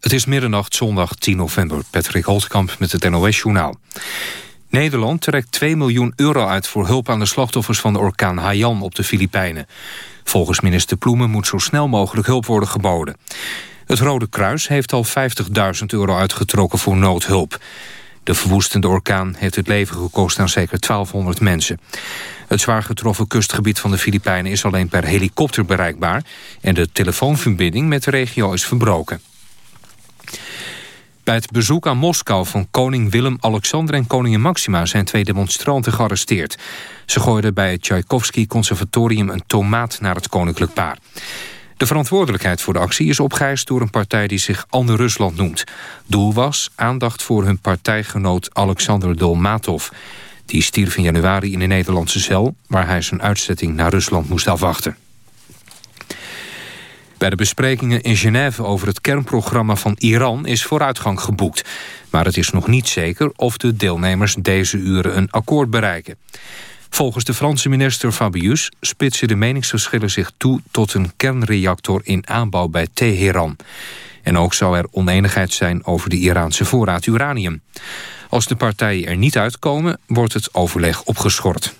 Het is middernacht zondag 10 november. Patrick Holtkamp met het NOS-journaal. Nederland trekt 2 miljoen euro uit voor hulp aan de slachtoffers van de orkaan Haiyan op de Filipijnen. Volgens minister Ploemen moet zo snel mogelijk hulp worden geboden. Het Rode Kruis heeft al 50.000 euro uitgetrokken voor noodhulp. De verwoestende orkaan heeft het leven gekost aan zeker 1200 mensen. Het zwaar getroffen kustgebied van de Filipijnen is alleen per helikopter bereikbaar... en de telefoonverbinding met de regio is verbroken. Bij het bezoek aan Moskou van koning Willem-Alexander en koningin Maxima... zijn twee demonstranten gearresteerd. Ze gooiden bij het Tchaikovsky Conservatorium een tomaat naar het koninklijk paar. De verantwoordelijkheid voor de actie is opgeëist door een partij die zich Ander Rusland noemt. Doel was aandacht voor hun partijgenoot Alexander Dolmatov. Die stierf in januari in de Nederlandse cel... waar hij zijn uitzetting naar Rusland moest afwachten. Bij de besprekingen in Genève over het kernprogramma van Iran is vooruitgang geboekt. Maar het is nog niet zeker of de deelnemers deze uren een akkoord bereiken. Volgens de Franse minister Fabius spitsen de meningsverschillen zich toe tot een kernreactor in aanbouw bij Teheran. En ook zou er oneenigheid zijn over de Iraanse voorraad uranium. Als de partijen er niet uitkomen, wordt het overleg opgeschort.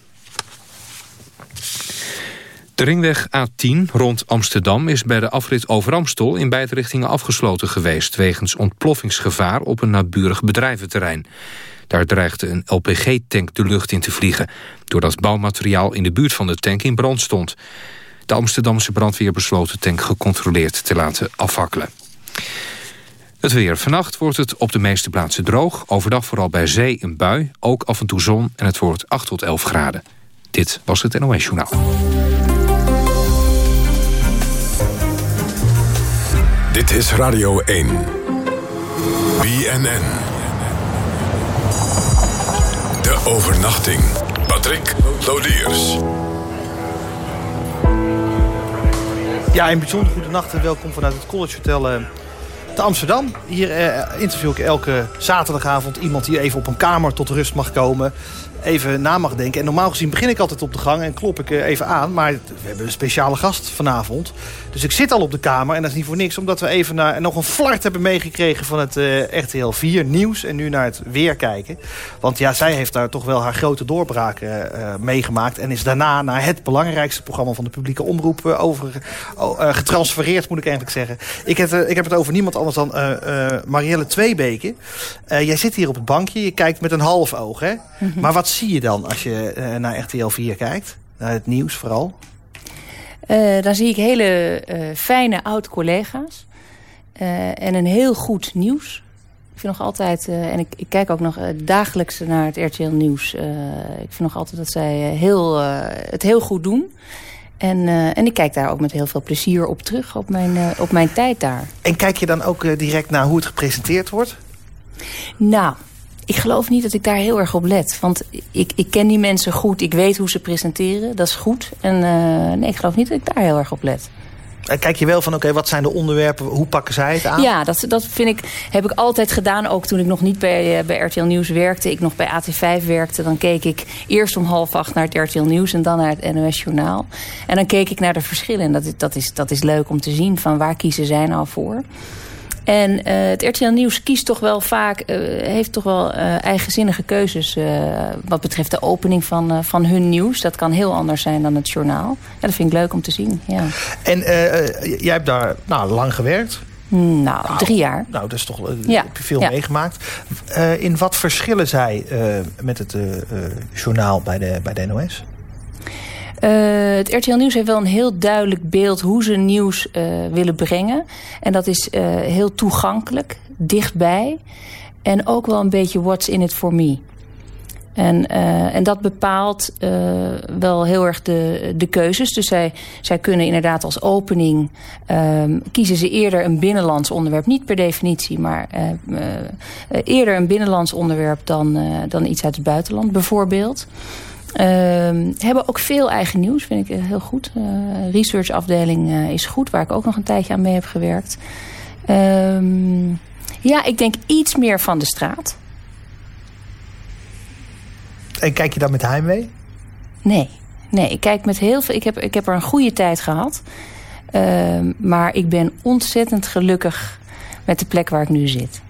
De ringweg A10 rond Amsterdam is bij de afrit over Amstel in beide richtingen afgesloten geweest wegens ontploffingsgevaar op een naburig bedrijventerrein. Daar dreigde een LPG-tank de lucht in te vliegen... doordat bouwmateriaal in de buurt van de tank in brand stond. De Amsterdamse brandweer besloot de tank gecontroleerd te laten afvakkelen. Het weer. Vannacht wordt het op de meeste plaatsen droog. Overdag vooral bij zee een bui, ook af en toe zon... en het wordt 8 tot 11 graden. Dit was het NOS Journaal. Dit is Radio 1. BNN. De overnachting. Patrick Lodiers. Ja, een bijzonder goede nacht en welkom vanuit het College Hotel uh, te Amsterdam. Hier uh, interview ik elke zaterdagavond iemand die even op een kamer tot rust mag komen even na mag denken. En normaal gezien begin ik altijd op de gang en klop ik even aan. Maar we hebben een speciale gast vanavond. Dus ik zit al op de kamer en dat is niet voor niks. Omdat we even naar, nog een flart hebben meegekregen van het uh, RTL 4 nieuws. En nu naar het weer kijken. Want ja, zij heeft daar toch wel haar grote doorbraak uh, meegemaakt. En is daarna naar het belangrijkste programma van de publieke omroep uh, over, getransfereerd, moet ik eigenlijk zeggen. Ik heb, ik heb het over niemand anders dan Marielle Tweebeke. jij zit hier op het bankje, je kijkt met een half oog. Hè? Mhm. Maar wat zie je dan als je uh, naar RTL 4 kijkt? Naar het nieuws vooral? Uh, dan zie ik hele uh, fijne oud-collega's. en een heel goed nieuws. Ik vind nog altijd, en ik, ik, kijk ook nog dagelijks naar het RTL Nieuws. ik vind nog altijd dat zij heel, het heel goed doen. En, en ik kijk daar ook met heel veel plezier op terug, op mijn, op mijn tijd daar. En kijk je dan ook direct naar hoe het gepresenteerd wordt? Nou, ik geloof niet dat ik daar heel erg op let. Want ik, ik ken die mensen goed. Ik weet hoe ze presenteren. Dat is goed. En uh, nee, ik geloof niet dat ik daar heel erg op let. En kijk je wel van, oké, wat zijn de onderwerpen? Hoe pakken zij het aan? Ja, dat, dat vind ik, heb ik altijd gedaan. Ook toen ik nog niet bij, eh, bij RTL Nieuws werkte. Ik nog bij AT5 werkte. Dan keek ik eerst om half acht naar het RTL Nieuws. En dan naar het NOS Journaal. En dan keek ik naar de verschillen. En dat, dat, is, dat is leuk om te zien. Van waar kiezen zij nou voor? En uh, het RTL Nieuws kiest toch wel vaak, uh, heeft toch wel uh, eigenzinnige keuzes wat betreft de opening van, van hun nieuws. Dat kan heel anders zijn dan het journaal. Ja, dat vind ik leuk om te zien. Ja. En jij hebt daar nou, lang gewerkt. Nou, nou, drie jaar. Nou, dat is toch ja. heb je veel ja. meegemaakt. in wat verschillen zij met het journaal bij de, bij de NOS? Uh, het RTL Nieuws heeft wel een heel duidelijk beeld hoe ze nieuws uh, willen brengen. En dat is uh, heel toegankelijk, dichtbij. En ook wel een beetje what's in it for me. En, en dat bepaalt wel heel erg de, de keuzes. Dus zij, zij kunnen inderdaad als opening... Um, kiezen ze eerder een binnenlands onderwerp. Niet per definitie, maar eerder een binnenlands onderwerp... dan, dan iets uit het buitenland bijvoorbeeld. Uh, hebben ook veel eigen nieuws, vind ik eh, heel goed. Uh, researchafdeling uh, is goed, waar ik ook nog een tijdje aan mee heb gewerkt. Uh, ja, ik denk iets meer van de straat. En kijk je dan met heimwee? Nee, nee. Ik kijk met heel veel. Ik heb, ik heb er een goede tijd gehad. Uh, maar ik ben ontzettend gelukkig met de plek waar ik nu zit.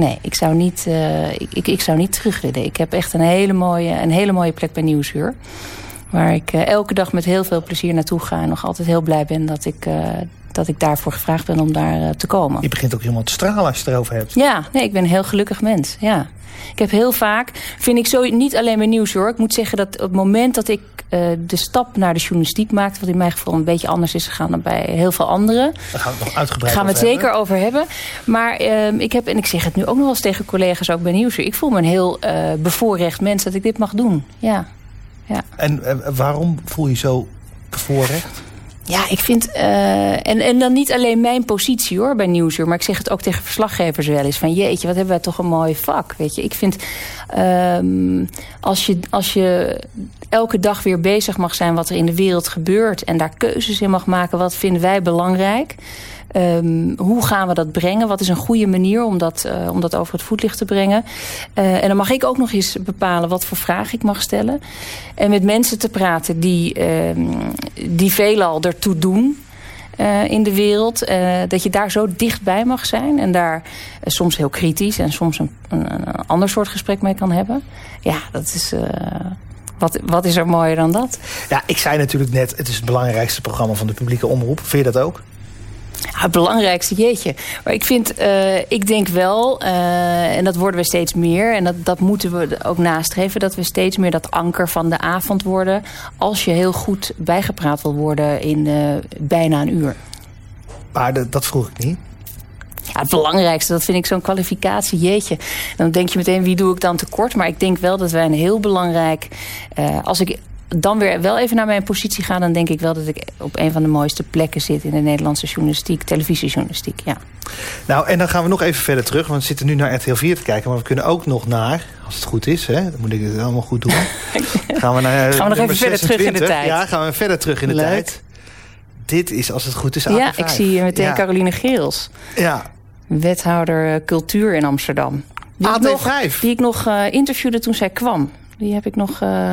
Nee, ik zou niet, uh, ik, ik, ik, zou niet terug willen. Ik heb echt een hele mooie, een hele mooie plek bij Nieuwsuur. Waar ik uh, elke dag met heel veel plezier naartoe ga. En nog altijd heel blij ben dat ik, uh, dat ik daarvoor gevraagd ben om daar te komen. Je begint ook helemaal te stralen als je het erover hebt. Ja, nee, ik ben een heel gelukkig mens. Ja. Ik heb heel vaak, vind ik zo, niet alleen bij nieuws hoor. Ik moet zeggen dat op het moment dat ik uh, de stap naar de journalistiek maakte... wat in mijn geval een beetje anders is gegaan dan bij heel veel anderen. Daar gaan we het nog uitgebreid gaan we het zeker over hebben. Maar uh, ik heb, en ik zeg het nu ook nog wel eens tegen collega's ook bij nieuws. Ik voel me een heel uh, bevoorrecht mens dat ik dit mag doen. Ja. ja. En waarom voel je zo bevoorrecht? Ja, ik vind... Uh, en, en dan niet alleen mijn positie hoor, bij Nieuwsuur. Maar ik zeg het ook tegen verslaggevers wel eens. Van jeetje, wat hebben wij toch een mooi vak. Weet je, ik vind... Um, als, je, als je elke dag weer bezig mag zijn wat er in de wereld gebeurt... en daar keuzes in mag maken, wat vinden wij belangrijk... Um, hoe gaan we dat brengen? Wat is een goede manier om dat, uh, om dat over het voetlicht te brengen? Uh, en dan mag ik ook nog eens bepalen wat voor vragen ik mag stellen. En met mensen te praten die, uh, die veelal ertoe doen... Uh, in de wereld. Dat je daar zo dichtbij mag zijn. En daar soms heel kritisch en soms een, een, een, ander soort gesprek mee kan hebben. Ja, dat is... Wat, wat is er mooier dan dat? Ja, ik zei natuurlijk net, het is het belangrijkste programma van de publieke omroep. Vind je dat ook? Ja, het belangrijkste, jeetje. Maar ik vind, uh, ik denk wel, uh, en dat worden we steeds meer... en dat, dat moeten we ook nastreven... dat we steeds meer dat anker van de avond worden... als je heel goed bijgepraat wil worden in uh, bijna een uur. Maar dat vroeg ik niet. Ja, het belangrijkste, dat vind ik zo'n kwalificatie, jeetje. Dan denk je meteen, wie doe ik dan tekort? Maar ik denk wel dat wij een heel belangrijk... als ik dan weer wel even naar mijn positie gaan... dan denk ik wel dat ik op een van de mooiste plekken zit... in de Nederlandse journalistiek, televisiejournalistiek, ja. Nou, en dan gaan we nog even verder terug. Want we zitten nu naar RTL 4 te kijken. Maar we kunnen ook nog naar, als het goed is... Hè, dan moet ik het allemaal goed doen. gaan we, naar, gaan we nog even 26. verder terug in de tijd. Ja, gaan we verder terug in de Leuk. tijd. Dit is, als het goed is, Ja, ik zie meteen ja. Caroline Geels. Ja. Wethouder cultuur in Amsterdam. Die AT5. Ik nog, die ik nog uh, interviewde toen zij kwam. Die heb ik nog... Uh,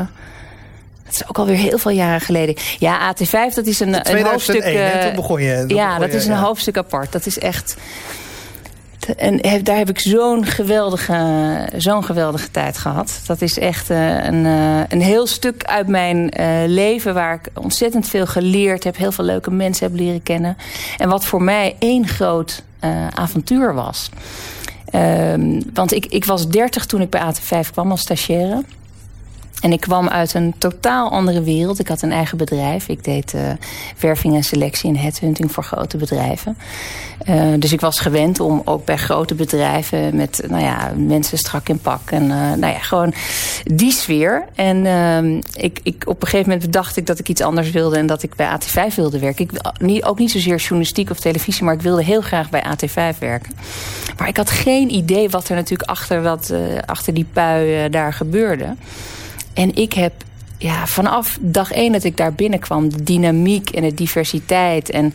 dat is ook alweer heel veel jaren geleden. Ja, AT5, dat is een, een hoofdstuk... Uh, toen begon je. Toen ja, begon dat je, is een ja. hoofdstuk apart. Dat is echt... En daar heb ik zo'n geweldige, zo'n geweldige tijd gehad. Dat is echt uh, een, uh, een heel stuk uit mijn uh, leven... waar ik ontzettend veel geleerd heb. Heel veel leuke mensen heb leren kennen. En wat voor mij één groot avontuur was. Um, want ik, ik was 30 toen ik bij AT5 kwam als stagiaire. En ik kwam uit een totaal andere wereld. Ik had een eigen bedrijf. Ik deed uh, werving en selectie en headhunting voor grote bedrijven. Uh, dus ik was gewend om ook bij grote bedrijven met nou ja, mensen strak in pak. En uh, nou ja, gewoon die sfeer. En uh, ik, ik, op een gegeven moment bedacht ik dat ik iets anders wilde... en dat ik bij AT5 wilde werken. Ik, niet, ook niet zozeer journalistiek of televisie... maar ik wilde heel graag bij AT5 werken. Maar ik had geen idee wat er natuurlijk achter, dat, achter die pui daar gebeurde... En ik heb ja, vanaf dag één dat ik daar binnenkwam... de dynamiek en de diversiteit. En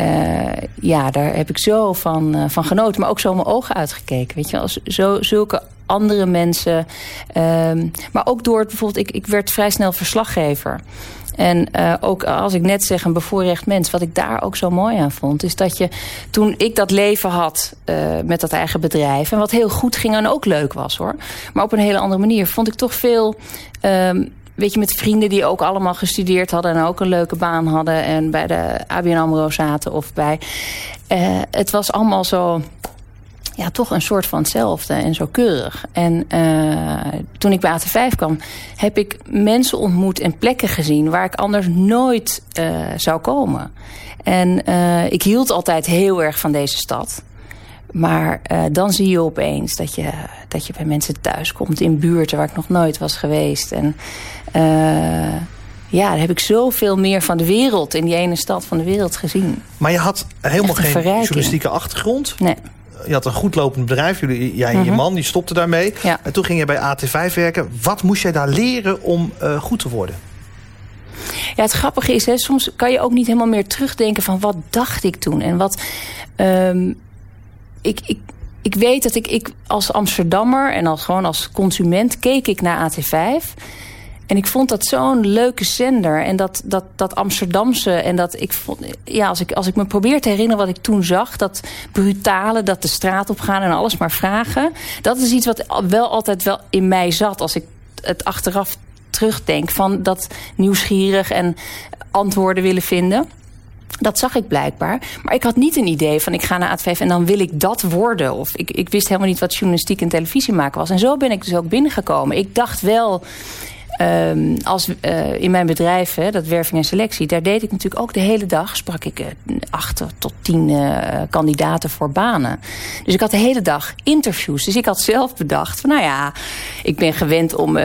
uh, ja, daar heb ik zo van, uh, van genoten. Maar ook zo mijn ogen uitgekeken. Weet je wel, zo, zulke andere mensen. Um, maar ook door bijvoorbeeld... Ik, ik werd vrij snel verslaggever. En uh, ook als ik net zeg een bevoorrecht mens... wat ik daar ook zo mooi aan vond... is dat je toen ik dat leven had uh, met dat eigen bedrijf... en wat heel goed ging en ook leuk was hoor... maar op een hele andere manier vond ik toch veel... Um, weet je, met vrienden die ook allemaal gestudeerd hadden... en ook een leuke baan hadden en bij de ABN AMRO zaten of bij... Uh, het was allemaal zo ja, toch een soort van hetzelfde en zo keurig. En uh, toen ik bij AT5 kwam, heb ik mensen ontmoet en plekken gezien... waar ik anders nooit uh, zou komen. En uh, ik hield altijd heel erg van deze stad. Maar uh, dan zie je opeens dat je, dat je bij mensen thuis komt... in buurten waar ik nog nooit was geweest. En uh, ja, daar heb ik zoveel meer van de wereld... in die ene stad van de wereld gezien. Maar je had helemaal geen journalistieke achtergrond? Nee je had een goed lopend bedrijf. Jullie, jij en je mm -hmm. man, die stopte daarmee. Ja. En toen ging je bij AT5 werken. Wat moest jij daar leren om uh, goed te worden? Ja, het grappige is, hè, soms kan je ook niet helemaal meer terugdenken van wat dacht ik toen. En wat... Um, ik, ik, ik weet dat ik, ik als Amsterdammer en als, gewoon als consument keek ik naar AT5... En ik vond dat zo'n leuke zender. En dat, dat, dat Amsterdamse. En dat ik vond. Ja, als ik, als ik me probeer te herinneren wat ik toen zag. Dat brutale, dat de straat op gaan en alles maar vragen. Dat is iets wat wel altijd wel in mij zat. Als ik het achteraf terugdenk. Van dat nieuwsgierig en antwoorden willen vinden. Dat zag ik blijkbaar. Maar ik had niet een idee van ik ga naar AT5 en dan wil ik dat worden. Of ik, ik wist helemaal niet wat journalistiek en televisie maken was. En zo ben ik dus ook binnengekomen. Ik dacht wel, Um, als, uh, in mijn bedrijf, hè, dat werving en selectie... daar deed ik natuurlijk ook de hele dag... sprak ik uh, acht tot tien uh, kandidaten voor banen. Dus ik had de hele dag interviews. Dus ik had zelf bedacht van, nou ja... ik ben gewend om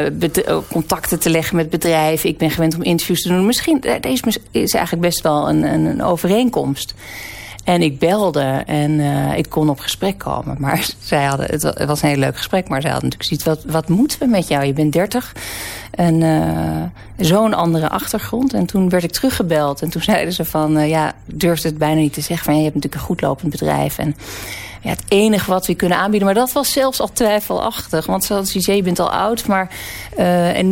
contacten te leggen met bedrijven. Ik ben gewend om interviews te doen. Misschien deze is eigenlijk best wel een, een overeenkomst. En ik belde en uh, ik kon op gesprek komen. Maar zij hadden, het was een heel leuk gesprek. Maar zij hadden natuurlijk zoiets, wat, wat moeten we met jou? Je bent 30 en uh, zo'n andere achtergrond. En toen werd ik teruggebeld. En toen zeiden ze van, uh, ja, durfde het bijna niet te zeggen. Van, je hebt natuurlijk een goed lopend bedrijf. En ja, het enige wat we kunnen aanbieden. Maar dat was zelfs al twijfelachtig. Want je zei, je bent al oud. Maar, en,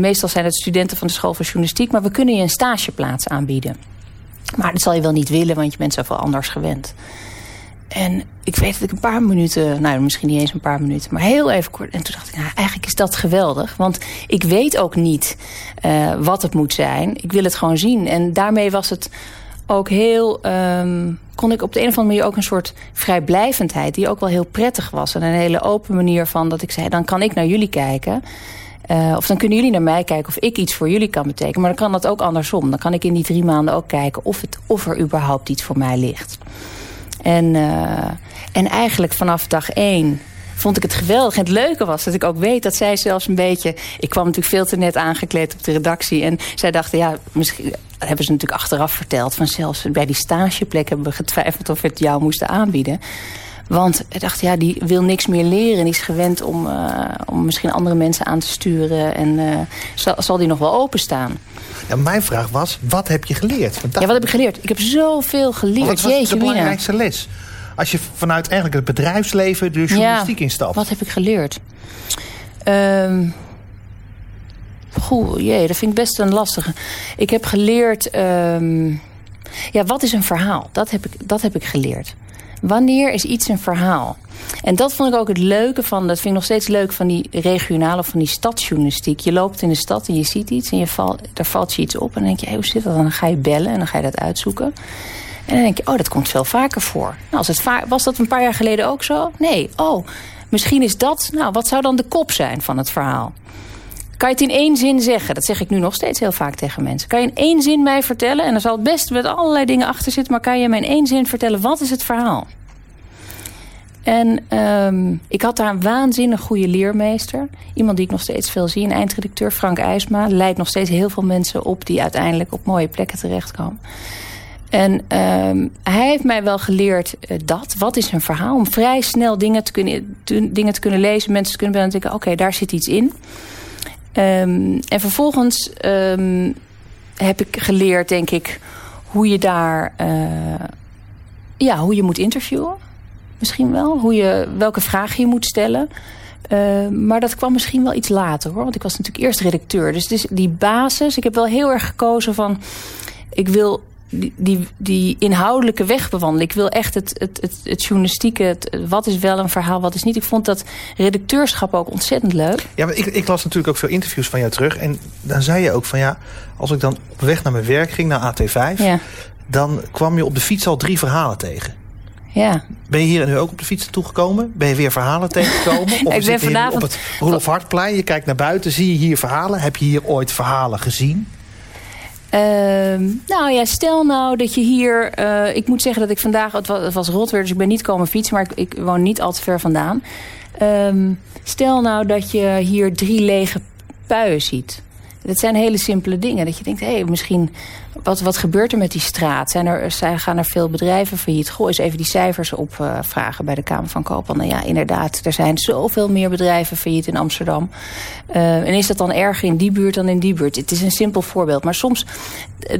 meestal zijn het studenten van de school van journalistiek. Maar we kunnen je een stageplaats aanbieden. Maar dat zal je wel niet willen, want je bent zoveel anders gewend. En ik weet dat ik een paar minuten, nou misschien niet eens een paar minuten, maar heel even kort. En toen dacht ik, nou, eigenlijk is dat geweldig. Want ik weet ook niet uh, wat het moet zijn. Ik wil het gewoon zien. En daarmee was het ook heel, um, kon ik op de een of andere manier ook een soort vrijblijvendheid, die ook wel heel prettig was. En een hele open manier van dat ik zei, dan kan ik naar jullie kijken. Uh, of dan kunnen jullie naar mij kijken of ik iets voor jullie kan betekenen. Maar dan kan dat ook andersom. Dan kan ik in die drie maanden ook kijken of, het, er überhaupt iets voor mij ligt. En, uh, en eigenlijk vanaf dag één vond ik het geweldig. En het leuke was dat ik ook weet dat zij zelfs een beetje... Ik kwam natuurlijk veel te net aangekleed op de redactie. En zij dachten, ja, misschien hebben ze natuurlijk achteraf verteld... van zelfs bij die stageplek hebben we getwijfeld of we het jou moesten aanbieden. Want ik dacht, ja, die wil niks meer leren. Die is gewend om, uh, om misschien andere mensen aan te sturen. En uh, zal, zal die nog wel openstaan? Ja, mijn vraag was, wat heb je geleerd? Ja, wat heb ik geleerd? Ik heb zoveel geleerd. Wat was Jeetje, de belangrijkste mina. les? Als je vanuit eigenlijk het bedrijfsleven de journalistiek ja, instapt. wat heb ik geleerd? Um, Goh, jee, dat vind ik best een lastige. Ik heb geleerd... Um, ja, wat is een verhaal? Dat heb ik, dat heb ik geleerd. Wanneer is iets een verhaal? En dat vond ik ook het leuke van, dat vind ik nog steeds leuk van die regionale of van die stadsjournalistiek. Je loopt in de stad en je ziet iets en je val, daar valt je iets op. En dan denk je, hoe zit dat? Dan ga je bellen en dan ga je dat uitzoeken. En dan denk je, oh, dat komt veel vaker voor. Nou, als het was dat een paar jaar geleden ook zo? Nee, oh, misschien is dat, nou, wat zou dan de kop zijn van het verhaal? Kan je het in één zin zeggen? Dat zeg ik nu nog steeds heel vaak tegen mensen. Kan je in één zin mij vertellen? En er zal het best met allerlei dingen achter zitten. Maar kan je mij in één zin vertellen? Wat is het verhaal? En um, ik had daar een waanzinnig goede leermeester. Iemand die ik nog steeds veel zie. Een eindredacteur, Frank IJsma. Leidt nog steeds heel veel mensen op die uiteindelijk op mooie plekken terechtkomen. En um, hij heeft mij wel geleerd uh, dat. Wat is een verhaal? Om vrij snel dingen te kunnen, dingen te kunnen lezen. Mensen te kunnen denken, oké, daar zit iets in. Um, en vervolgens um, heb ik geleerd, denk ik, hoe je daar, uh, ja, hoe je moet interviewen. Misschien wel. Hoe je, welke vragen je moet stellen. Uh, maar dat kwam misschien wel iets later hoor. Want ik was natuurlijk eerst redacteur. Dus, dus die basis, ik heb wel heel erg gekozen van... ik wil die, die, die inhoudelijke weg bewandelen. Ik wil echt het, het, het, het journalistieke, het, wat is wel een verhaal, wat is niet. Ik vond dat redacteurschap ook ontzettend leuk. Ja, maar ik, ik las natuurlijk ook veel interviews van jou terug. En dan zei je ook van ja, als ik dan op weg naar mijn werk ging, naar AT5... Ja. dan kwam je op de fiets al drie verhalen tegen. Ja. Ben je hier nu ook op de fiets toegekomen? Ben je weer verhalen tegengekomen? Of ik ben vanavond... op het Roelof Hartplein, je kijkt naar buiten, zie je hier verhalen? Heb je hier ooit verhalen gezien? Uh, nou ja, stel nou dat je hier... Uh, ik moet zeggen dat ik vandaag... Het was, het was rot weer, dus ik ben niet komen fietsen... maar ik, ik woon niet al te ver vandaan. Um, stel nou dat je hier drie lege puien ziet. Het zijn hele simpele dingen. Dat je denkt, hé, hey, misschien... Wat, wat gebeurt er met die straat? Zijn er, zijn, gaan er veel bedrijven failliet? Gooi eens even die cijfers opvragen bij de Kamer van Koophandel. Nou ja, inderdaad, er zijn zoveel meer bedrijven failliet in Amsterdam. Uh, en is dat dan erger in die buurt dan in die buurt? Het is een simpel voorbeeld. Maar soms,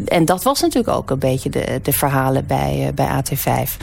en dat was natuurlijk ook een beetje de, de verhalen bij, uh, bij AT5.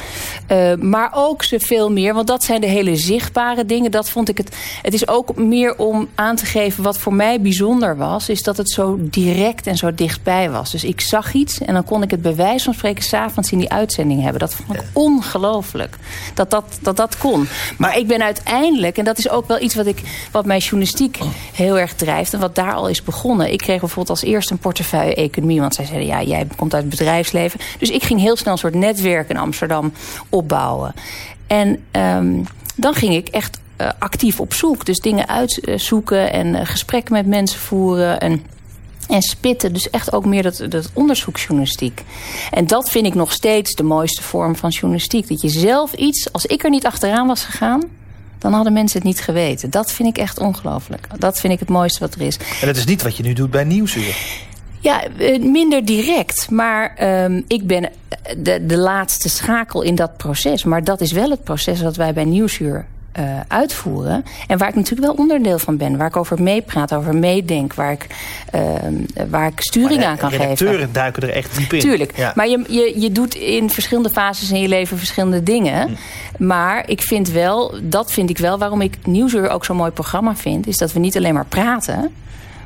maar ook ze veel meer, want dat zijn de hele zichtbare dingen. Dat vond ik het. Het is ook meer om aan te geven wat voor mij bijzonder was. Is dat het zo direct en zo dichtbij was. Dus ik zag iets en dan kon ik het bewijs van spreken s'avonds in die uitzending hebben. Dat vond ik ongelooflijk. Dat dat, dat dat kon. Maar ik ben uiteindelijk, en dat is ook wel iets wat, ik, wat mijn journalistiek heel erg drijft. En wat daar al is begonnen. Ik kreeg bijvoorbeeld als eerste een portefeuille economie. Want zij zeiden, ja, jij komt uit het bedrijfsleven. Dus ik ging heel snel een soort netwerk in Amsterdam opbouwen. En um, dan ging ik echt uh, actief op zoek. Dus dingen uitzoeken en uh, gesprekken met mensen voeren. En, en spitten. Dus echt ook meer dat, dat onderzoeksjournalistiek. En dat vind ik nog steeds de mooiste vorm van journalistiek. Dat je zelf iets, als ik er niet achteraan was gegaan dan hadden mensen het niet geweten. Dat vind ik echt ongelooflijk. Dat vind ik het mooiste wat er is. En dat is niet wat je nu doet bij Nieuwsuur. Ja, minder direct. Maar um, ik ben de, de laatste schakel in dat proces. Maar dat is wel het proces dat wij bij Nieuwsuur uh, uitvoeren. En waar ik natuurlijk wel onderdeel van ben. Waar ik over meepraat, over meedenk. Waar ik, uh, waar ik sturing aan kan geven. Redacteuren duiken er echt diep in. Tuurlijk. Ja. Maar je, je, je doet in verschillende fases in je leven verschillende dingen. Hm. Maar ik vind wel, dat vind ik wel, waarom ik Nieuwsuur ook zo'n mooi programma vind. Is dat we niet alleen maar praten.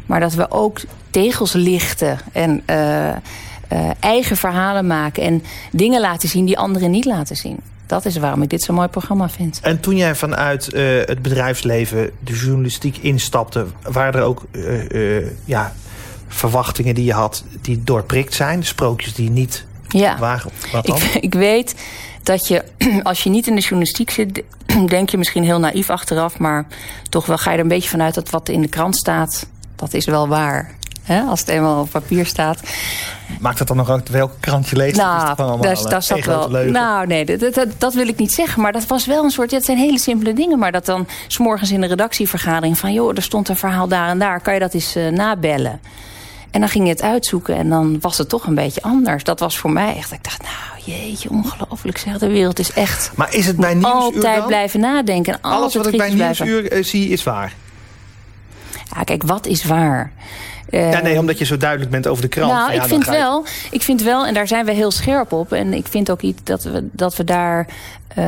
Maar dat we ook tegels lichten. En uh, uh, eigen verhalen maken. En dingen laten zien die anderen niet laten zien dat is waarom ik dit zo'n mooi programma vind. En toen jij vanuit uh, het bedrijfsleven de journalistiek instapte... waren er ook uh, uh, ja, verwachtingen die je had die doorprikt zijn? Sprookjes die niet ja. waren? Wat dan? Ik, ik weet dat je, als je niet in de journalistiek zit... denk je misschien heel naïef achteraf... maar toch wel ga je er een beetje vanuit dat wat in de krant staat... dat is wel waar. Hè, als het eenmaal op papier staat. Maakt het dan nog uit welke krant je leest? Nou, daar, daar zat wel. Nou, nee, dat, dat, dat, wil ik niet zeggen. Maar dat was wel een soort. Ja, het zijn hele simpele dingen. Maar dat dan s'morgens in de redactievergadering van. joh, er stond een verhaal daar en daar. Kan je dat eens uh, nabellen? En dan ging je het uitzoeken en dan was het toch een beetje anders. Dat was voor mij echt. Ik dacht, nou jeetje, ongelooflijk zeg. De wereld is echt. Maar is het bij Nieuwsuur Altijd dan? blijven nadenken. En Alles wat ik bij Nieuwsuur uh, zie is waar. Ja, kijk, wat is waar? Uh, ja, nee, omdat je zo duidelijk bent over de krant. Nou, ja, ik, vind wel, ik vind wel, en daar zijn we heel scherp op... en ik vind ook iets dat we, dat we daar uh,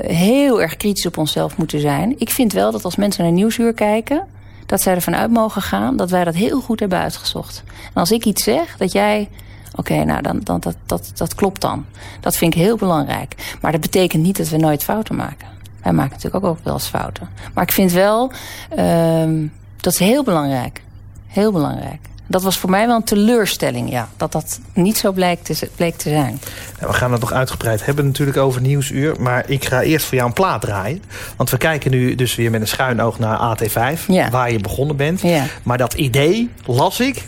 heel erg kritisch op onszelf moeten zijn. Ik vind wel dat als mensen naar Nieuwsuur kijken... dat zij ervan uit mogen gaan dat wij dat heel goed hebben uitgezocht. En als ik iets zeg, dat jij... Oké, okay, nou, dan, dan, dat, dat, dat klopt dan. Dat vind ik heel belangrijk. Maar dat betekent niet dat we nooit fouten maken. Wij maken natuurlijk ook, wel eens fouten. Maar ik vind wel, uh, dat is heel belangrijk. Heel belangrijk. Dat was voor mij wel een teleurstelling, ja. Dat dat niet zo bleek te, bleek te zijn. Nou, we gaan het nog uitgebreid hebben natuurlijk over Nieuwsuur. Maar ik ga eerst voor jou een plaat draaien. Want we kijken nu dus weer met een schuin oog naar AT5. Ja. Waar je begonnen bent. Ja. Maar dat idee, las ik,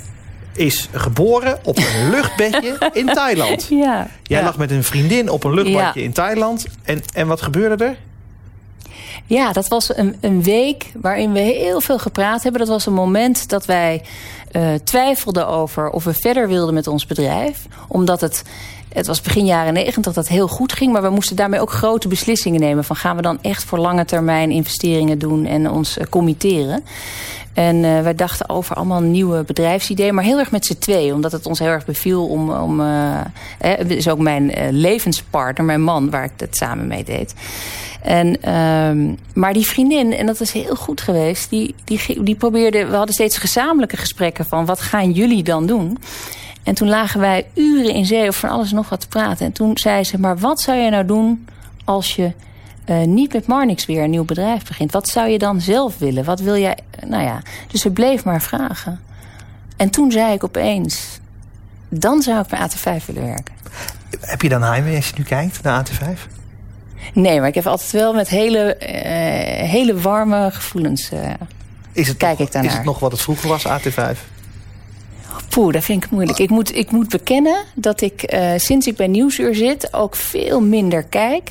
is geboren op een luchtbedje in Thailand. Ja. Jij ja. lag met een vriendin op een luchtbedje in Thailand. En, en wat gebeurde er? Ja, dat was een, een week waarin we heel veel gepraat hebben. Dat was een moment dat wij uh, twijfelden over of we verder wilden met ons bedrijf. Omdat het, het was begin jaren negentig dat dat heel goed ging. Maar we moesten daarmee ook grote beslissingen nemen. Van gaan we dan echt voor lange termijn investeringen doen en ons uh, committeren. En uh, wij dachten over allemaal nieuwe bedrijfsideeën. Maar heel erg met z'n tweeën. Omdat het ons heel erg beviel om... om uh, het is ook mijn levenspartner, mijn man, waar ik het samen mee deed. En, um, maar die vriendin, en dat is heel goed geweest... Die, die, die probeerde... We hadden steeds gezamenlijke gesprekken van... wat gaan jullie dan doen? En toen lagen wij uren in zee over van alles en nog wat te praten. En toen zei ze, maar wat zou je nou doen als je... Uh, niet met Marnix weer een nieuw bedrijf begint. Wat zou je dan zelf willen? Wat wil jij? Nou ja, dus ze bleef maar vragen. En toen zei ik opeens... dan zou ik bij AT5 willen werken. Heb je dan heimwee als je nu kijkt naar AT5? Nee, maar ik heb altijd wel met hele, uh, hele warme gevoelens uh, is het kijk nog, ik daarnaar. Is het nog wat het vroeger was, AT5? Poeh, dat vind ik moeilijk. Ik moet, ik moet bekennen dat ik uh, sinds ik bij Nieuwsuur zit... ook veel minder kijk...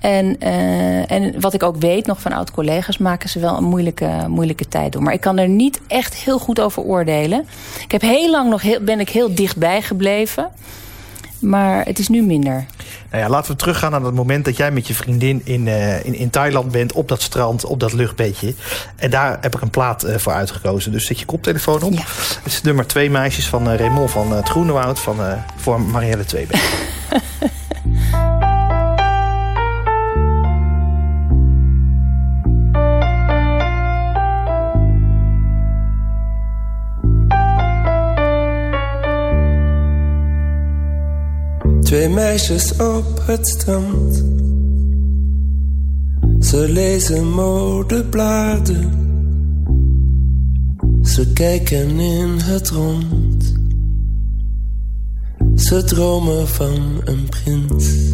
En, uh, en wat ik ook weet nog van oud-collega's... maken ze wel een moeilijke, moeilijke tijd door. Maar ik kan er niet echt heel goed over oordelen. Ik heb heel lang nog heel, ben ik heel dichtbij gebleven. Maar het is nu minder. Nou ja, laten we teruggaan naar het moment dat jij met je vriendin in, uh, in, in Thailand bent. Op dat strand, op dat luchtbedje. En daar heb ik een plaat uh, voor uitgekozen. Dus zet je koptelefoon op. Ja. Het is nummer twee meisjes van uh, Raymond van het Groenewoud. Van, voor Marielle Tweebeek. Twee meisjes op het strand. Ze lezen modebladen. Ze kijken in het rond. Ze dromen van een prins.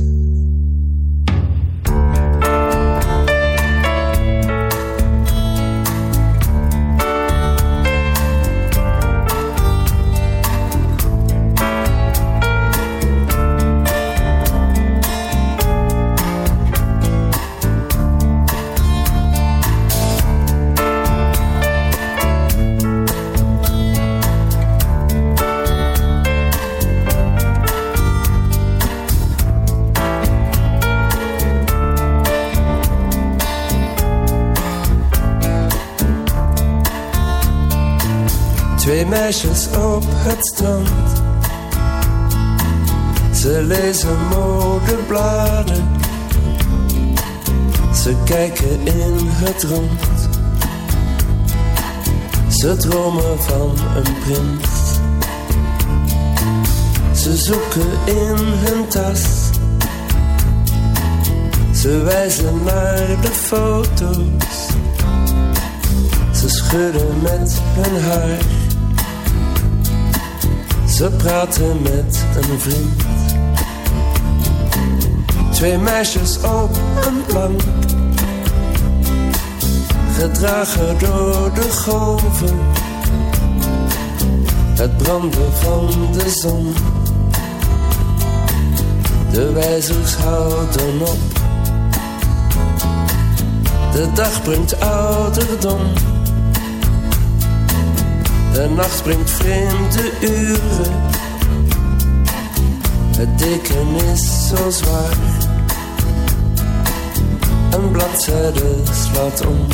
Meisjes op het strand. Ze lezen modebladen. Ze kijken in het rond. Ze dromen van een prins. Ze zoeken in hun tas. Ze wijzen naar de foto's. Ze schudden met hun haar. Ze praten met een vriend. Twee meisjes op een plank. Gedragen door de golven. Het branden van de zon. De wijzers houden op. De dag brengt ouderdom. De nacht brengt vreemde uren. Het deken is zo zwaar. Een bladzijde slaat om.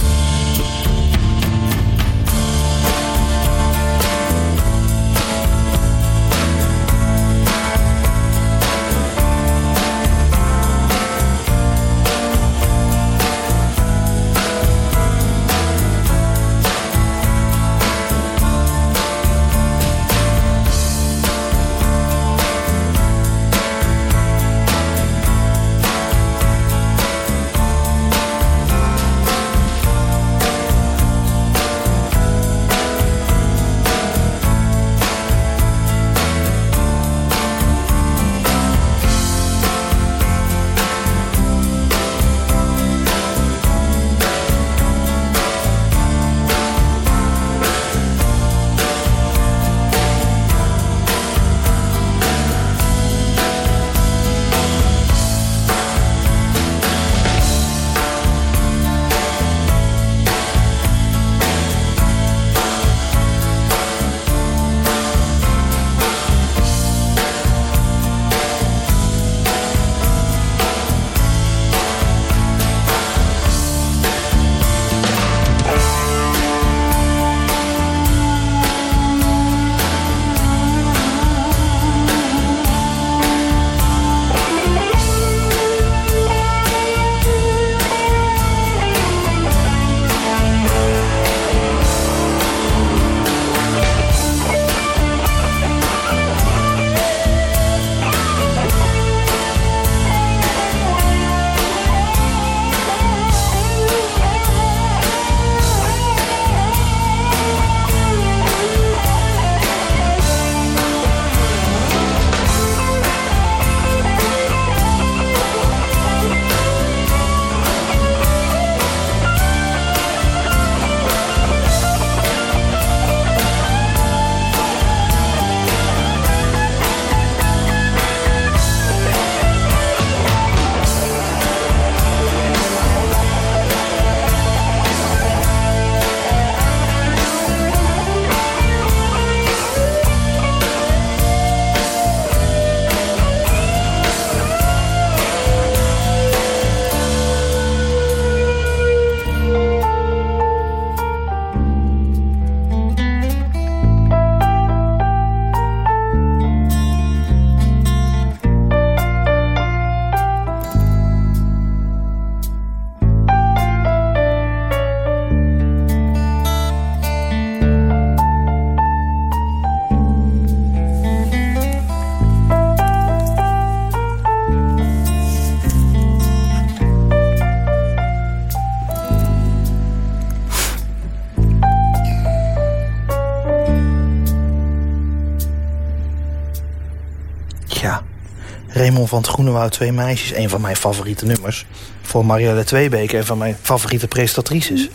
Raymond van het Groenewoud, Twee Meisjes. Een van mijn favoriete nummers. Voor Marielle Tweebeek, een van mijn favoriete presentatrices.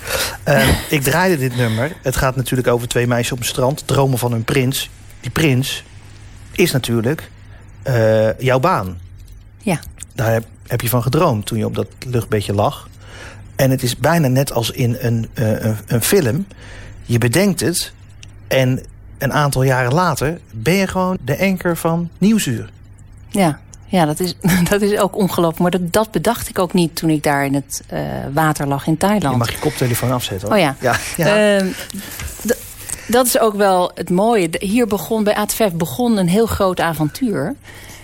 Uh, ik draaide dit nummer. Het gaat natuurlijk over twee meisjes op een strand. Dromen van hun prins. Die prins is natuurlijk uh, jouw baan. Ja. Daar heb, heb, je van gedroomd toen je op dat luchtbeetje lag. En het is bijna net als in een, uh, een, een film. Je bedenkt het en een aantal jaren later ben je gewoon de enker van Nieuwsuur. Ja, ja dat, is, dat is ook ongelooflijk. Maar dat, dat bedacht ik ook niet toen ik daar in het uh, water lag in Thailand. Je mag je koptelefoon afzetten. Hoor. Oh ja. ja, ja. Uh, dat is ook wel het mooie. Hier begon bij AT5 begon een heel groot avontuur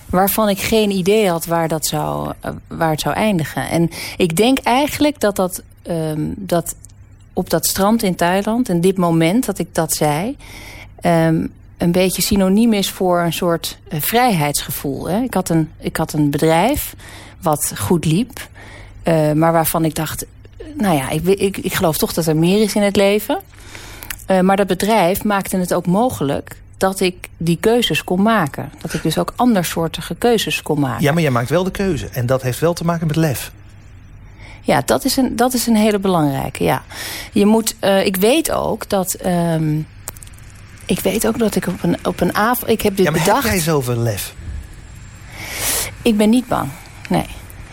waarvan ik geen idee had waar, dat zou, uh, waar het zou eindigen. En ik denk eigenlijk dat, dat, um, dat op dat strand in Thailand... en dit moment dat ik dat zei... Um, een beetje synoniem is voor een soort uh, vrijheidsgevoel. Hè? Ik, had een, ik had een bedrijf wat goed liep... Uh, maar waarvan ik dacht... nou ja, ik, ik, ik geloof toch dat er meer is in het leven... Uh, maar dat bedrijf maakte het ook mogelijk dat ik die keuzes kon maken. Dat ik dus ook andersoortige keuzes kon maken. Ja, maar jij maakt wel de keuze. En dat heeft wel te maken met lef. Ja, dat is een, dat is een hele belangrijke, ja. Je moet, uh, ik weet ook dat... Um, ik weet ook dat ik op een, op een avond... Ik heb dit ja, maar bedacht. heb jij zoveel lef? Ik ben niet bang. Nee,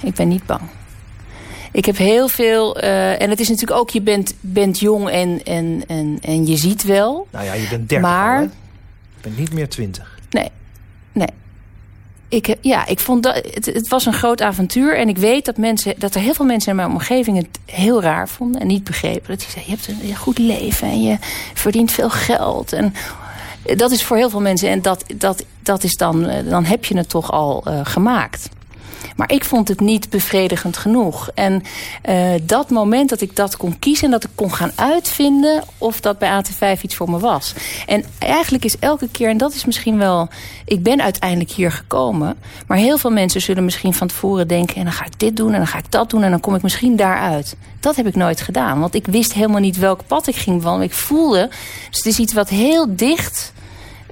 ik ben niet bang. Ik heb heel veel... Uh, en het is natuurlijk ook, je bent, bent jong en, en, en, en je ziet wel. Nou ja, je bent 30 maar, al, Je bent niet meer 20. Nee, nee. Ik, ja, ik vond dat het, was een groot avontuur. En ik weet dat, mensen, dat er heel veel mensen in mijn omgeving het heel raar vonden. En niet begrepen. Dat die je hebt een goed leven en je verdient veel geld. En dat is voor heel veel mensen. En dat, dat, dat is dan, dan heb je het toch al gemaakt. Maar ik vond het niet bevredigend genoeg. En uh, dat moment dat ik dat kon kiezen... en dat ik kon gaan uitvinden of dat bij AT5 iets voor me was. En eigenlijk is elke keer, en dat is misschien wel... ik ben uiteindelijk hier gekomen... maar heel veel mensen zullen misschien van tevoren denken... en dan ga ik dit doen en dan ga ik dat doen... en dan kom ik misschien daaruit. Dat heb ik nooit gedaan, want ik wist helemaal niet welk pad ik ging van. Ik voelde, dus het is iets wat heel dicht...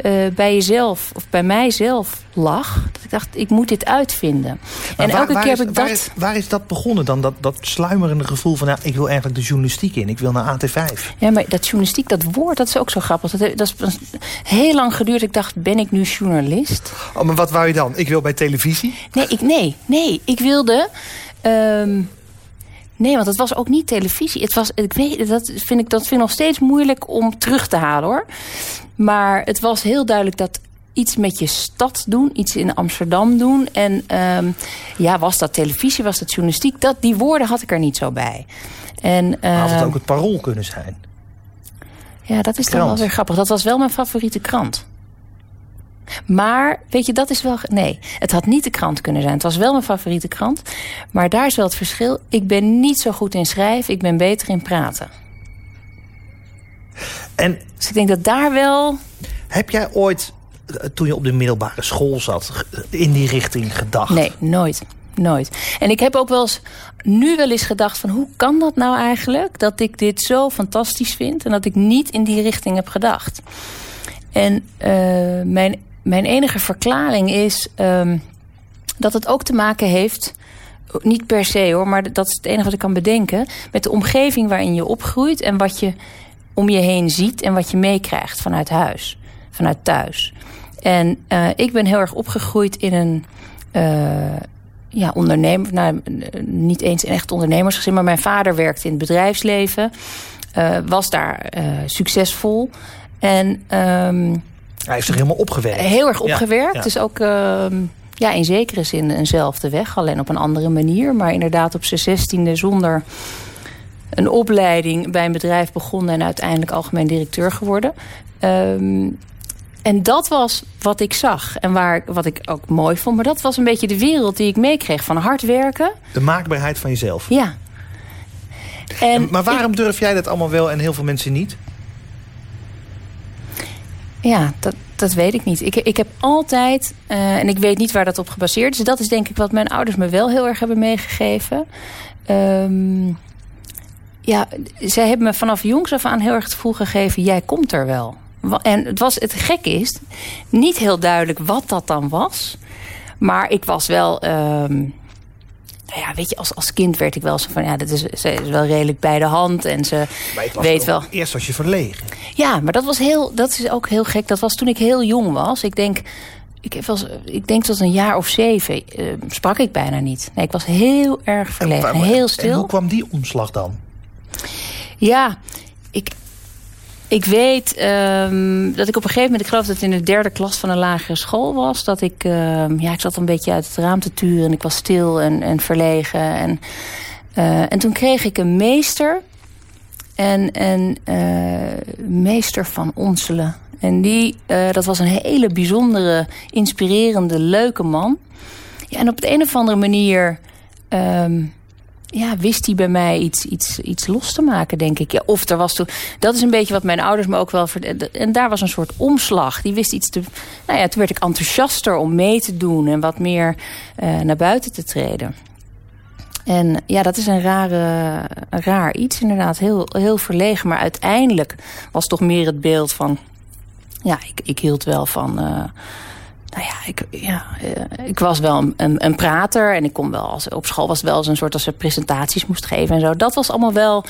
Uh, bij jezelf of bij mijzelf lag. Dat ik dacht, ik moet dit uitvinden. Maar en waar, elke waar keer is, heb ik waar dat... Is, waar is dat begonnen dan? Dat, dat sluimerende gevoel van, nou, ik wil eigenlijk de journalistiek in. Ik wil naar AT5. Ja, maar dat journalistiek, dat woord, dat is ook zo grappig. Dat, dat is heel lang geduurd. Ik dacht, ben ik nu journalist? Oh, maar wat wou je dan? Ik wil bij televisie? Nee, ik, nee, nee. Ik wilde... Um, Nee, want het was ook niet televisie. Het was, ik weet, dat, vind ik, dat vind ik nog steeds moeilijk om terug te halen hoor. Maar het was heel duidelijk dat iets met je stad doen, iets in Amsterdam doen. En um, ja, was dat televisie, was dat journalistiek? Dat, die woorden had ik er niet zo bij. En, uh, had het ook het parool kunnen zijn? Ja, dat is dan wel weer grappig. Dat was wel mijn favoriete krant. Maar, weet je, dat is wel... Nee, het had niet de krant kunnen zijn. Het was wel mijn favoriete krant. Maar daar is wel het verschil. Ik ben niet zo goed in schrijven. Ik ben beter in praten. En, dus ik denk dat daar wel... Heb jij ooit, toen je op de middelbare school zat... in die richting gedacht? Nee, nooit. Nooit. En ik heb ook wel eens, nu wel eens gedacht van... hoe kan dat nou eigenlijk dat ik dit zo fantastisch vind... en dat ik niet in die richting heb gedacht. En uh, mijn mijn enige verklaring is um, dat het ook te maken heeft... niet per se hoor, maar dat is het enige wat ik kan bedenken... met de omgeving waarin je opgroeit... en wat je om je heen ziet en wat je meekrijgt vanuit huis. Vanuit thuis. En uh, ik ben heel erg opgegroeid in een... Uh, ja, ondernemer, nou, niet eens een echt ondernemersgezin... maar mijn vader werkte in het bedrijfsleven. Uh, was daar succesvol. En... Um, hij heeft zich helemaal opgewerkt. Heel erg opgewerkt. Ja, ja. Dus ook uh, ja, in zekere zin eenzelfde weg. Alleen op een andere manier. Maar inderdaad op zijn zestiende zonder een opleiding bij een bedrijf begonnen... en uiteindelijk algemeen directeur geworden. Um, en dat was wat ik zag. En waar, wat ik ook mooi vond. Maar dat was een beetje de wereld die ik meekreeg. Van hard werken. De maakbaarheid van jezelf. Ja. En maar waarom ik, durf jij dat allemaal wel en heel veel mensen niet? Ja, dat, dat weet ik niet. Ik, ik heb altijd, uh, en ik weet niet waar dat op gebaseerd is... dat is denk ik wat mijn ouders me wel heel erg hebben meegegeven. Um, ja, zij hebben me vanaf jongs af aan heel erg het gevoel gegeven... jij komt er wel. En het, was, het gek is, niet heel duidelijk wat dat dan was... Maar ik was wel... ehm, nou ja, weet je, als, als kind werd ik wel zo van... ja, dat is, ze is wel redelijk bij de hand en ze weet wel... Eerst was je verlegen. Ja, maar dat was heel, dat is ook heel gek. Dat was toen ik heel jong was. Ik denk, ik was, ik denk tot een jaar of zeven eh, sprak ik bijna niet. Nee, ik was heel erg verlegen, En- heel En stil. hoe kwam die omslag dan? Ja, ik, ik weet ehm, dat ik op een gegeven moment... ik geloof dat het in de derde klas van een lagere school was... dat ik, ehm, ja, ik zat een beetje uit het raam te turen... en ik was stil en, en verlegen. En, eh, en toen kreeg ik een meester... En, en eh, meester van Onselen. En die, eh, dat was een hele bijzondere, inspirerende, leuke man. Ja, en op de een of andere manier... ehm, ja, wist hij bij mij iets, iets, iets los te maken, denk ik. Ja, of er was toen. Dat is een beetje wat mijn ouders me ook wel. En daar was een soort omslag. Die wist iets te. Nou ja, toen werd ik enthousiaster om mee te doen en wat meer eh, naar buiten te treden. En ja, dat is een, rare, raar iets, inderdaad. Heel, heel verlegen. Maar uiteindelijk was toch meer het beeld van. Ja, ik, ik hield wel van. eh, nou ja, ik, ja eh, ik was wel een, een, prater. En ik kon wel, als, op school was het wel eens een soort als ze presentaties moest geven en zo. Dat was allemaal wel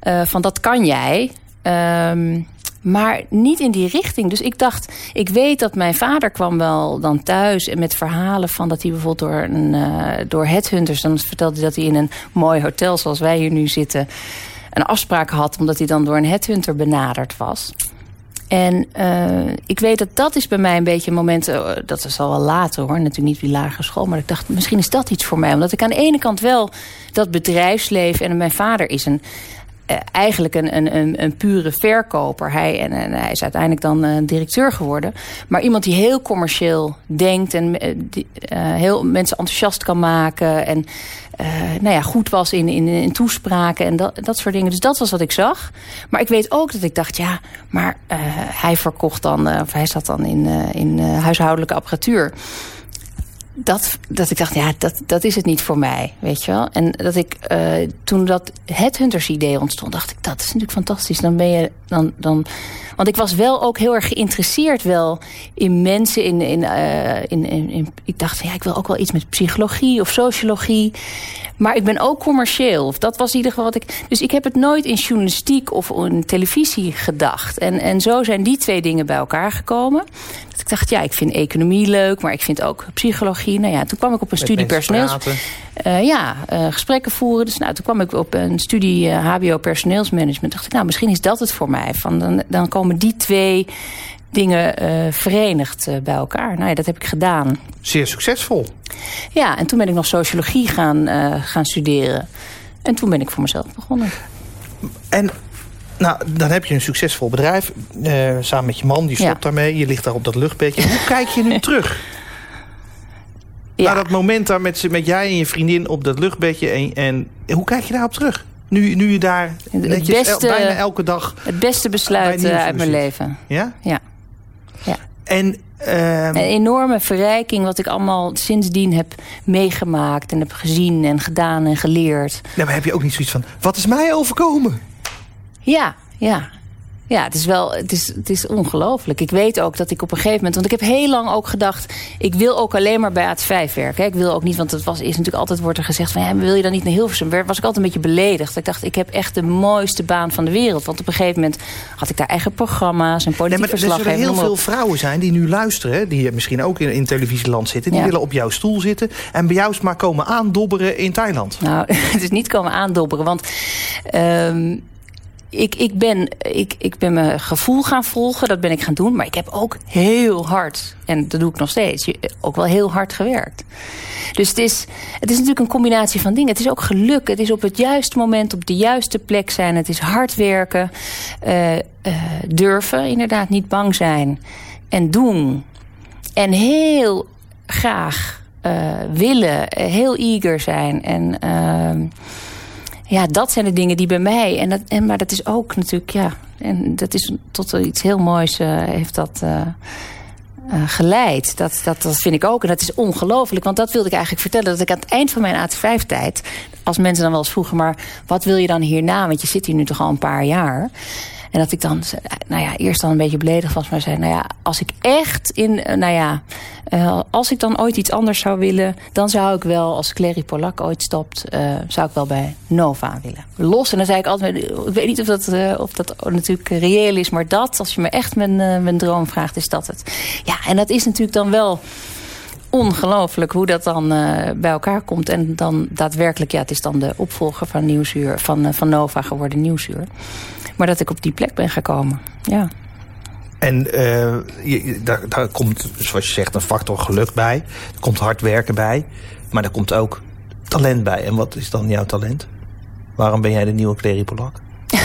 eh, van dat kan jij. Ehm, maar niet in die richting. Dus ik dacht, ik weet dat mijn vader kwam wel dan thuis... en met verhalen van dat hij bijvoorbeeld door, een, eh, door headhunters... dan vertelde hij dat hij in een mooi hotel zoals wij hier nu zitten... een afspraak had omdat hij dan door een headhunter benaderd was. En eh, ik weet dat dat is bij mij een beetje een moment... eh, dat is al wel later hoor, natuurlijk niet die lagere school... maar ik dacht, misschien is dat iets voor mij. Omdat ik aan de ene kant wel dat bedrijfsleven... en mijn vader is een, eigenlijk een, een, een, een pure verkoper. Hij, en, en hij is uiteindelijk dan eh, directeur geworden. Maar iemand die heel commercieel denkt... en eh, eh, heel mensen enthousiast kan maken... en eh, nou ja, goed was in, in, in toespraken en dat, dat soort dingen. Dus dat was wat ik zag. Maar ik weet ook dat ik dacht, ja, maar eh, hij verkocht dan, eh, of hij zat dan in, eh, in eh, huishoudelijke apparatuur. Dat, dat ik dacht, ja, dat, dat is het niet voor mij, weet je wel. En dat ik, eh, toen dat Headhunters idee ontstond, dacht ik, dat is natuurlijk fantastisch. Dan ben je, dan, dan, want ik was wel ook heel erg geïnteresseerd wel in mensen, in, in, eh, in, in, ik dacht, ja, ik wil ook wel iets met psychologie of sociologie. Maar ik ben ook commercieel. Of dat was in ieder geval wat ik. Dus ik heb het nooit in journalistiek of in televisie gedacht. En, en zo zijn die twee dingen bij elkaar gekomen. Dat ik dacht, ja, ik vind economie leuk, maar ik vind ook psychologie. Nou ja, toen kwam ik op een studie personeels. Eh, ja, eh, gesprekken voeren. Dus nou, toen kwam ik op een studie eh, HBO personeelsmanagement. dacht ik, nou, misschien is dat het voor mij. Van, dan, dan komen die twee dingen verenigd bij elkaar. Nou ja, dat heb ik gedaan. Zeer succesvol. Ja, en toen ben ik nog sociologie gaan, gaan studeren. En toen ben ik voor mezelf begonnen. En nou, dan heb je een succesvol bedrijf. eh, samen met je man, die stopt Ja. daarmee. Je ligt daar op dat luchtbedje. Hoe kijk je nu terug? Ja. Naar dat moment daar met, met jij en je vriendin op dat luchtbedje. En, en hoe kijk je daarop terug? Nu, nu je daar Het el- beste- bijna elke dag... Het beste besluit eh, uit mijn leven. Ja? Ja. ja. En... ehm, Een enorme verrijking wat ik allemaal sindsdien heb meegemaakt... en heb gezien en gedaan en geleerd. nou, maar heb je ook niet zoiets van... Wat is mij overkomen? Ja, ja. Ja, het is wel, het is, het is ongelooflijk. Ik weet ook dat ik op een gegeven moment, want ik heb heel lang ook gedacht, ik wil ook alleen maar bij AT5 werken. Ik wil ook niet, want het was, is natuurlijk altijd wordt er gezegd van, ja, wil je dan niet naar Hilversum werken? Was ik altijd een beetje beledigd. Ik dacht, ik heb echt de mooiste baan van de wereld. Want op een gegeven moment had ik daar eigen programma's en Nee, politiek maar er zullen heel veel vrouwen zijn die nu luisteren. Die misschien ook in, in televisieland zitten. Die Ja. willen op jouw stoel zitten. En bij jou maar komen aandobberen in Thailand. Nou, het is niet komen aandobberen. Want ehm, ik, ik, ben, ik, ik ben mijn gevoel gaan volgen. Dat ben ik gaan doen. Maar ik heb ook heel hard, en dat doe ik nog steeds, je- ook wel heel hard gewerkt. Dus het is, het is natuurlijk een combinatie van dingen. Het is ook geluk. Het is op het juiste moment op de juiste plek zijn. Het is hard werken. eh, eh, durven, inderdaad, niet bang zijn. En doen. En heel graag eh, willen, eh, heel eager zijn. En ehm, ja, dat zijn de dingen die bij mij. En dat, en, maar dat is ook natuurlijk, ja. En dat is tot iets heel moois eh, heeft dat. eh, eh, geleid. Dat, dat, dat vind ik ook. En dat is ongelooflijk. Want dat wilde ik eigenlijk vertellen. Dat ik aan het eind van mijn AT5-tijd... als mensen dan wel eens vroegen... maar wat wil je dan hierna? Want je zit hier nu toch al een paar jaar. En dat ik dan, nou ja, eerst dan een beetje beledigd was, maar zei, nou ja, als ik echt in, eh, nou ja, uh, als ik dan ooit iets anders zou willen, dan zou ik wel, als Clary Polak ooit stopt, zou ik wel bij Nova willen. Los. En dan zei ik altijd, ik weet niet of dat, of dat natuurlijk reëel is, maar dat, als je me echt mijn, mijn droom vraagt, is dat het. Ja, en dat is natuurlijk dan wel ongelooflijk hoe dat dan uh, bij elkaar komt. En dan daadwerkelijk, ja, het is dan de opvolger van Nieuwsuur, van, uh, van Nova geworden Nieuwsuur. Maar dat ik op die plek ben gekomen, ja. En uh, je, daar, daar komt, zoals je zegt, een factor geluk bij. Er komt hard werken bij. Maar er komt ook talent bij. En wat is dan jouw talent? Waarom ben jij de nieuwe Clary Polak?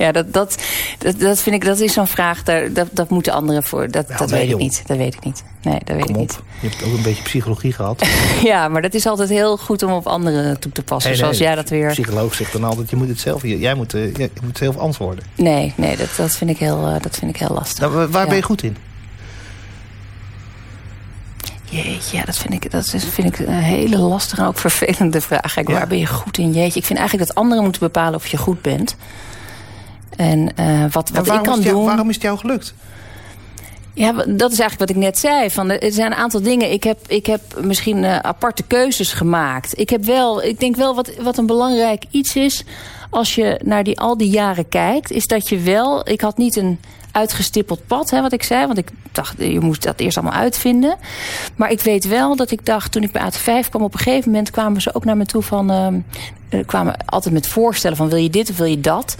ja, dat, dat, dat, dat, vind ik, dat is zo'n vraag, daar, dat, dat moeten anderen voor. Dat, dat nee, weet ik niet. Dat weet ik niet. Nee, dat weet Kom ik op, niet. je hebt ook een beetje psychologie gehad. Ja, maar dat is altijd heel goed om op anderen toe te passen. Nee, zoals nee, jij dat weer... psycholoog zegt dan altijd, je moet het zelf, jij moet, je moet zelf antwoorden. Nee, nee dat, dat, vind ik heel, eh, dat vind ik heel lastig. Nou, waar Ja. ben je goed in? Jeetje, ja, dat vind ik, dat is, vind ik een hele lastige en ook vervelende vraag. Kijk, Ja. waar ben je goed in? Jeetje, ik vind eigenlijk dat anderen moeten bepalen of je goed bent. En eh, wat, wat ik waarom, kan is het jou, doen... waarom is het jou gelukt? Ja, dat is eigenlijk wat ik net zei. Van, er zijn een aantal dingen. Ik heb, ik heb misschien eh, aparte keuzes gemaakt. Ik heb wel, ik denk wel wat, wat een belangrijk iets is. Als je naar die, al die jaren kijkt, is dat je wel. Ik had niet een uitgestippeld pad, hè, wat ik zei. Want ik dacht, je moest dat eerst allemaal uitvinden. Maar ik weet wel dat ik dacht, toen ik bij AT5 kwam, op een gegeven moment kwamen ze ook naar me toe van. eh, kwamen altijd met voorstellen van wil je dit of wil je dat.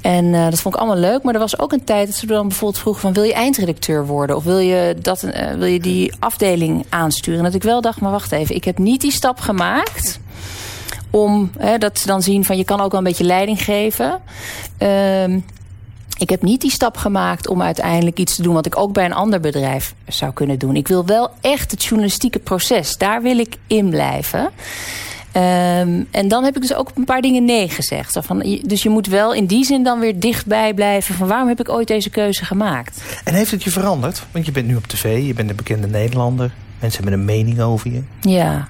En eh, dat vond ik allemaal leuk. Maar er was ook een tijd dat ze dan bijvoorbeeld vroegen van... wil je eindredacteur worden? Of wil je, dat, eh, wil je die afdeling aansturen? En dat ik wel dacht, maar wacht even. Ik heb niet die stap gemaakt om... Hè, dat ze dan zien van je kan ook wel een beetje leiding geven. Ehm, ik heb niet die stap gemaakt om uiteindelijk iets te doen... wat ik ook bij een ander bedrijf zou kunnen doen. Ik wil wel echt het journalistieke proces. Daar wil ik in blijven. Ehm, en dan heb ik dus ook een paar dingen nee gezegd. Zo van, dus je moet wel in die zin dan weer dichtbij blijven... van waarom heb ik ooit deze keuze gemaakt? En heeft het je veranderd? Want je bent nu op tv, je bent een bekende Nederlander. Mensen hebben een mening over je. Ja,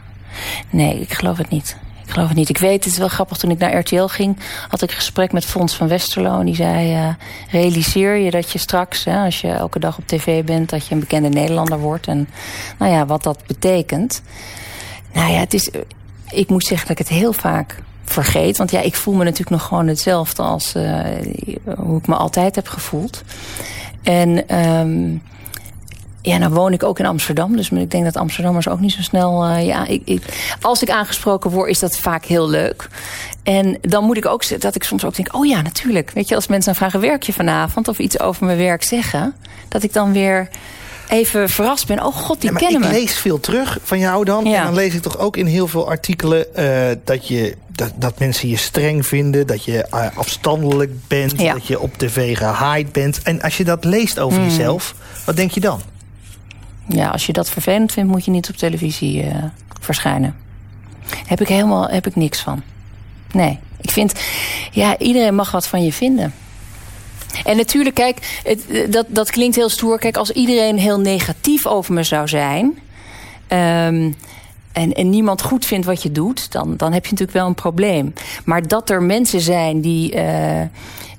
nee, ik geloof het niet. Ik geloof het niet. Ik weet, het is wel grappig, toen ik naar RTL ging... had ik een gesprek met Fons van Westerlo. En die zei, eh, realiseer je dat je straks, hè, als je elke dag op tv bent... dat je een bekende Nederlander wordt. En nou ja, wat dat betekent. Nou ja, het is, ik moet zeggen dat ik het heel vaak vergeet. Want ja, ik voel me natuurlijk nog gewoon hetzelfde... als eh, hoe ik me altijd heb gevoeld. En... ehm ja, nou woon ik ook in Amsterdam. Dus ik denk dat Amsterdammers ook niet zo snel... eh, ja, ik, ik, als ik aangesproken word, is dat vaak heel leuk. En dan moet ik ook dat ik soms ook denk... oh ja, natuurlijk. Weet je, als mensen dan vragen... werk je vanavond? Of iets over mijn werk zeggen... dat ik dan weer even verrast ben. Oh god, die Ja, maar kennen ik me. lees veel terug van jou dan. Ja. En dan lees ik toch ook in heel veel artikelen eh, dat, je, dat, dat mensen je streng vinden. Dat je eh, afstandelijk bent. Ja. Dat je op tv gehaaid bent. En als je dat leest Hmm. over jezelf, wat denk je dan? Ja, als je dat vervelend vindt, moet je niet op televisie eh, verschijnen. Heb ik helemaal heb ik niks van. Nee, ik vind... Ja, iedereen mag wat van je vinden. En natuurlijk, kijk, eh, dat, dat klinkt heel stoer. Kijk, als iedereen heel negatief over me zou zijn... ehm, en, en niemand goed vindt wat je doet... Dan, dan heb je natuurlijk wel een probleem. Maar dat er mensen zijn die... eh,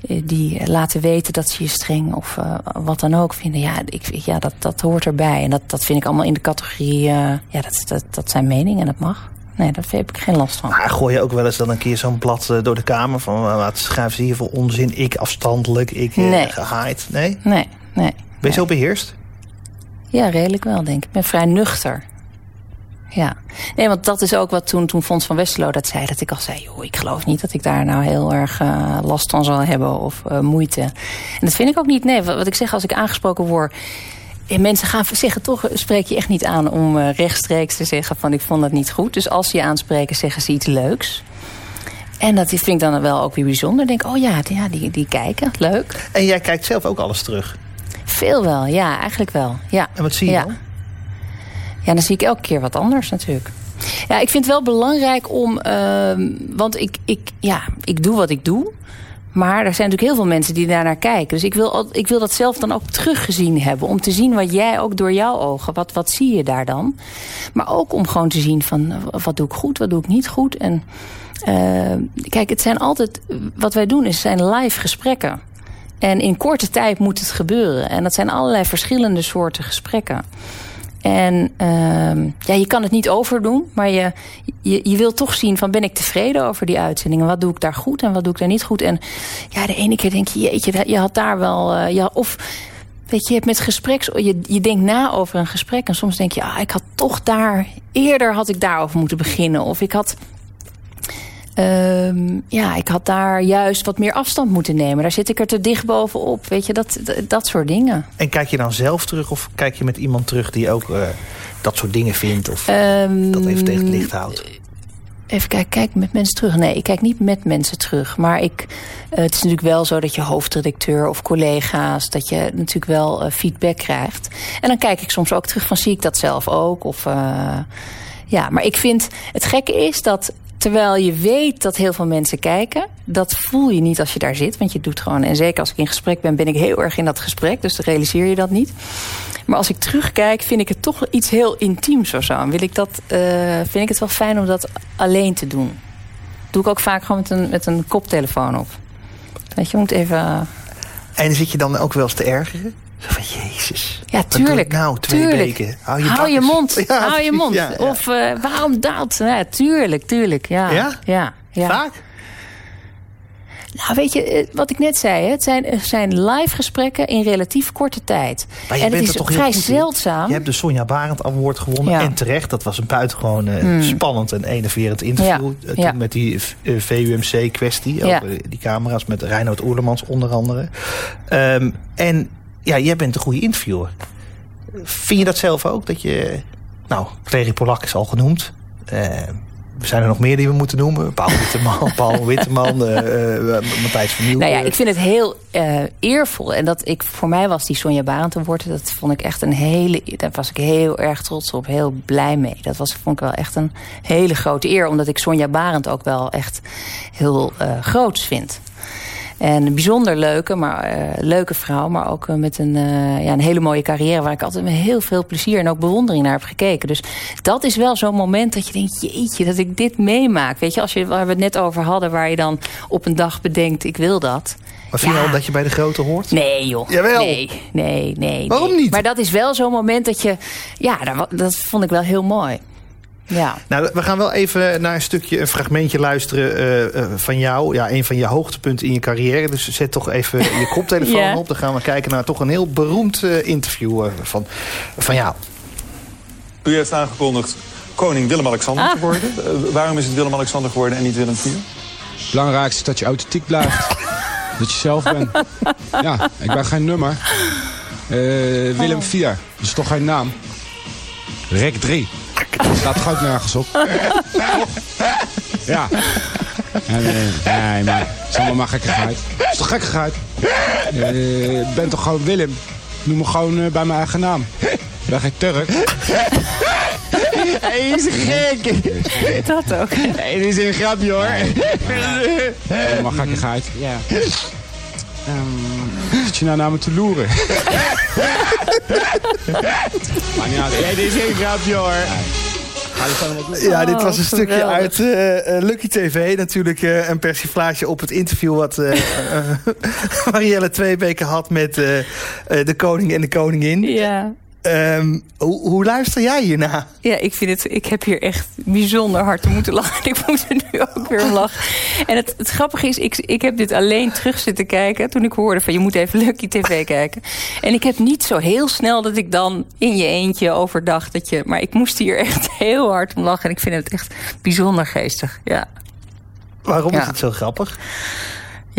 die laten weten dat ze je streng of eh, wat dan ook vinden. Ja, ik, ja dat, dat hoort erbij. En dat, dat vind ik allemaal in de categorie... eh, ja, dat, dat, dat zijn meningen en dat mag. Nee, daar heb ik geen last van. Maar gooi je ook wel eens dan een keer zo'n blad eh, door de kamer. Van eh, wat schrijven ze hier voor onzin? Ik afstandelijk, ik eh, Nee. gehaaid. Nee? Nee, nee. Ben je zo beheerst? Ja, redelijk wel, denk ik. Ik ben vrij nuchter. Ja. Nee, want dat is ook wat toen, toen Fons van Westerlo dat zei. Dat ik al zei, joh, ik geloof niet dat ik daar nou heel erg eh, last van zal hebben of eh, moeite. En dat vind ik ook niet. Nee, wat, wat ik zeg als ik aangesproken word... En mensen gaan zeggen toch, spreek je echt niet aan om eh, rechtstreeks te zeggen van ik vond dat niet goed. Dus als ze je aanspreken, zeggen ze iets leuks. En dat vind ik dan wel ook weer bijzonder. Ik denk, oh ja, die, ja die, die kijken, leuk. En jij kijkt zelf ook alles terug. Veel wel, ja, eigenlijk wel. Ja. En wat zie je ja. dan? Ja, dan zie ik elke keer wat anders natuurlijk. Ja, ik vind het wel belangrijk om... ehm, want ik, ik, ja, ik doe wat ik doe. Maar er zijn natuurlijk heel veel mensen die daarnaar kijken. Dus ik wil, ik wil dat zelf dan ook teruggezien hebben. Om te zien wat jij ook door jouw ogen... Wat, wat zie je daar dan? Maar ook om gewoon te zien van... Wat doe ik goed, wat doe ik niet goed? En eh, kijk, het zijn altijd... Wat wij doen is zijn live gesprekken. En in korte tijd moet het gebeuren. En dat zijn allerlei verschillende soorten gesprekken. En uh, ja, je kan het niet overdoen, maar je, je, je wilt toch zien van ben ik tevreden over die uitzendingen. Wat doe ik daar goed en wat doe ik daar niet goed. En ja, de ene keer denk je, jeetje, je had daar wel... Uh, ja, of weet je, je hebt met gespreks, je, je denkt na over een gesprek en soms denk je, ah, ik had toch daar, eerder had ik daarover moeten beginnen. Of ik had Um, ja, ik had daar juist wat meer afstand moeten nemen. Daar zit ik er te dicht bovenop. Weet je, dat, dat, soort dingen. En kijk je dan zelf terug of kijk je met iemand terug die ook uh, dat soort dingen vindt? Of um, dat even tegen het licht houdt? Even kijken, kijk met mensen terug. Nee, ik kijk niet met mensen terug. Maar ik, uh, het is natuurlijk wel zo dat je hoofdredacteur of collega's... dat je natuurlijk wel uh, feedback krijgt. En dan kijk ik soms ook terug van zie ik dat zelf ook? Of, ja, maar ik vind het gekke is dat Terwijl je weet dat heel veel mensen kijken. Dat voel je niet als je daar zit. Want je doet gewoon... En zeker als ik in gesprek ben, ben ik heel erg in dat gesprek. Dus dan realiseer je dat niet. Maar als ik terugkijk, vind ik het toch iets heel intiems of zo. Wil ik dat, uh, vind ik het wel fijn om dat alleen te doen. doe ik ook vaak gewoon met een, met een koptelefoon op. Weet je, moet even... En zit je dan ook wel eens te ergeren? Van Jezus. Ja, tuurlijk. Nou, twee tuurlijk. weken. Hou je, hou je mond. Ja, hou je mond. Ja. Of uh, waarom dat? Ja, tuurlijk, tuurlijk. Ja. Ja? Vaak? Nou, weet je, eh, wat ik net zei, het zijn, zijn live gesprekken in relatief korte tijd. Maar je en bent het is er toch vrij zeldzaam. Je hebt de Sonja Barend Award gewonnen. Ja. En terecht, dat was een buitengewoon uh, Hmm. spannend en enerverend interview. Ja. Toen Ja. met die VUMC-kwestie. Over die camera's met Reinoud Oerlemans onder andere. Um, en ja, jij bent een goede interviewer. Vind je dat zelf ook? Dat je, nou, Clary Polak is al genoemd. Uh, zijn er nog meer die we moeten noemen? Paul Witteman, Paul Witteman uh, uh, Matthijs van Nieuw. Nou ja, ik vind het heel uh, eervol. En dat ik, voor mij was die Sonja Barend Award... dat vond ik echt een hele... daar was ik heel erg trots op, heel blij mee. Dat was, vond ik wel echt een hele grote eer... omdat ik Sonja Barend ook wel echt heel groots vind. En een bijzonder leuke, maar, uh, leuke vrouw. Maar ook uh, met een, uh, ja, een hele mooie carrière. Waar ik altijd met heel veel plezier en ook bewondering naar heb gekeken. Dus dat is wel zo'n moment dat je denkt... jeetje, dat ik dit meemaak. Weet je, als je, waar we het net over hadden... waar je dan op een dag bedenkt, ik wil dat. Maar vind je al dat je bij de grote hoort? Nee, joh. Jawel. Nee, nee, nee. Waarom nee. niet? Maar dat is wel zo'n moment dat je... Ja, dat, dat vond ik wel heel mooi. Ja. Nou, we gaan wel even naar een stukje, een fragmentje luisteren uh, uh, van jou. Ja, een van je hoogtepunten in je carrière. Dus zet toch even je koptelefoon ja. op. Dan gaan we kijken naar toch een heel beroemd uh, interview van, van jou. U heeft aangekondigd koning Willem-Alexander ah. te worden. Uh, waarom is het Willem-Alexander geworden en niet Willem IV? Het belangrijkste is dat je authentiek blijft. dat je zelf bent. Ja, ik ben geen nummer. Uh, Willem oh. IV, dat is toch geen naam? Rek 3. Dat staat ook nergens op? ja. Uh, nee, maar het is allemaal maar gekkigheid. Het is toch gekkigheid? Uh, ik ben toch gewoon Willem. Noem me gewoon uh, bij mijn eigen naam. Ik ben geen Turk. Hij is gek. Dat ook. Hey, dit is een grapje hoor. Nee, allemaal gekkigheid. Ja. Um, Zit je nou naar me te loeren? maar niet uit. Nee, dit is geen grapje hoor. Ja, dit was een oh, stukje uit uh, uh, Lucky TV. Natuurlijk uh, een persiflage op het interview... wat Marielle Tweebeke had met de koning en de koningin. Ja. Um, hoe, hoe, luister jij hierna? Ja, ik vind het. Ik heb hier echt bijzonder hard te moeten lachen. Ik moet er nu ook weer om lachen. En het, het grappige is, ik, ik heb dit alleen terug zitten kijken. Toen ik hoorde van je moet even Lucky TV kijken. En ik heb niet zo heel snel dat ik dan in je eentje overdag dat je. Maar ik moest hier echt heel hard om lachen. En ik vind het echt bijzonder geestig. Ja. Waarom ja. is het zo grappig?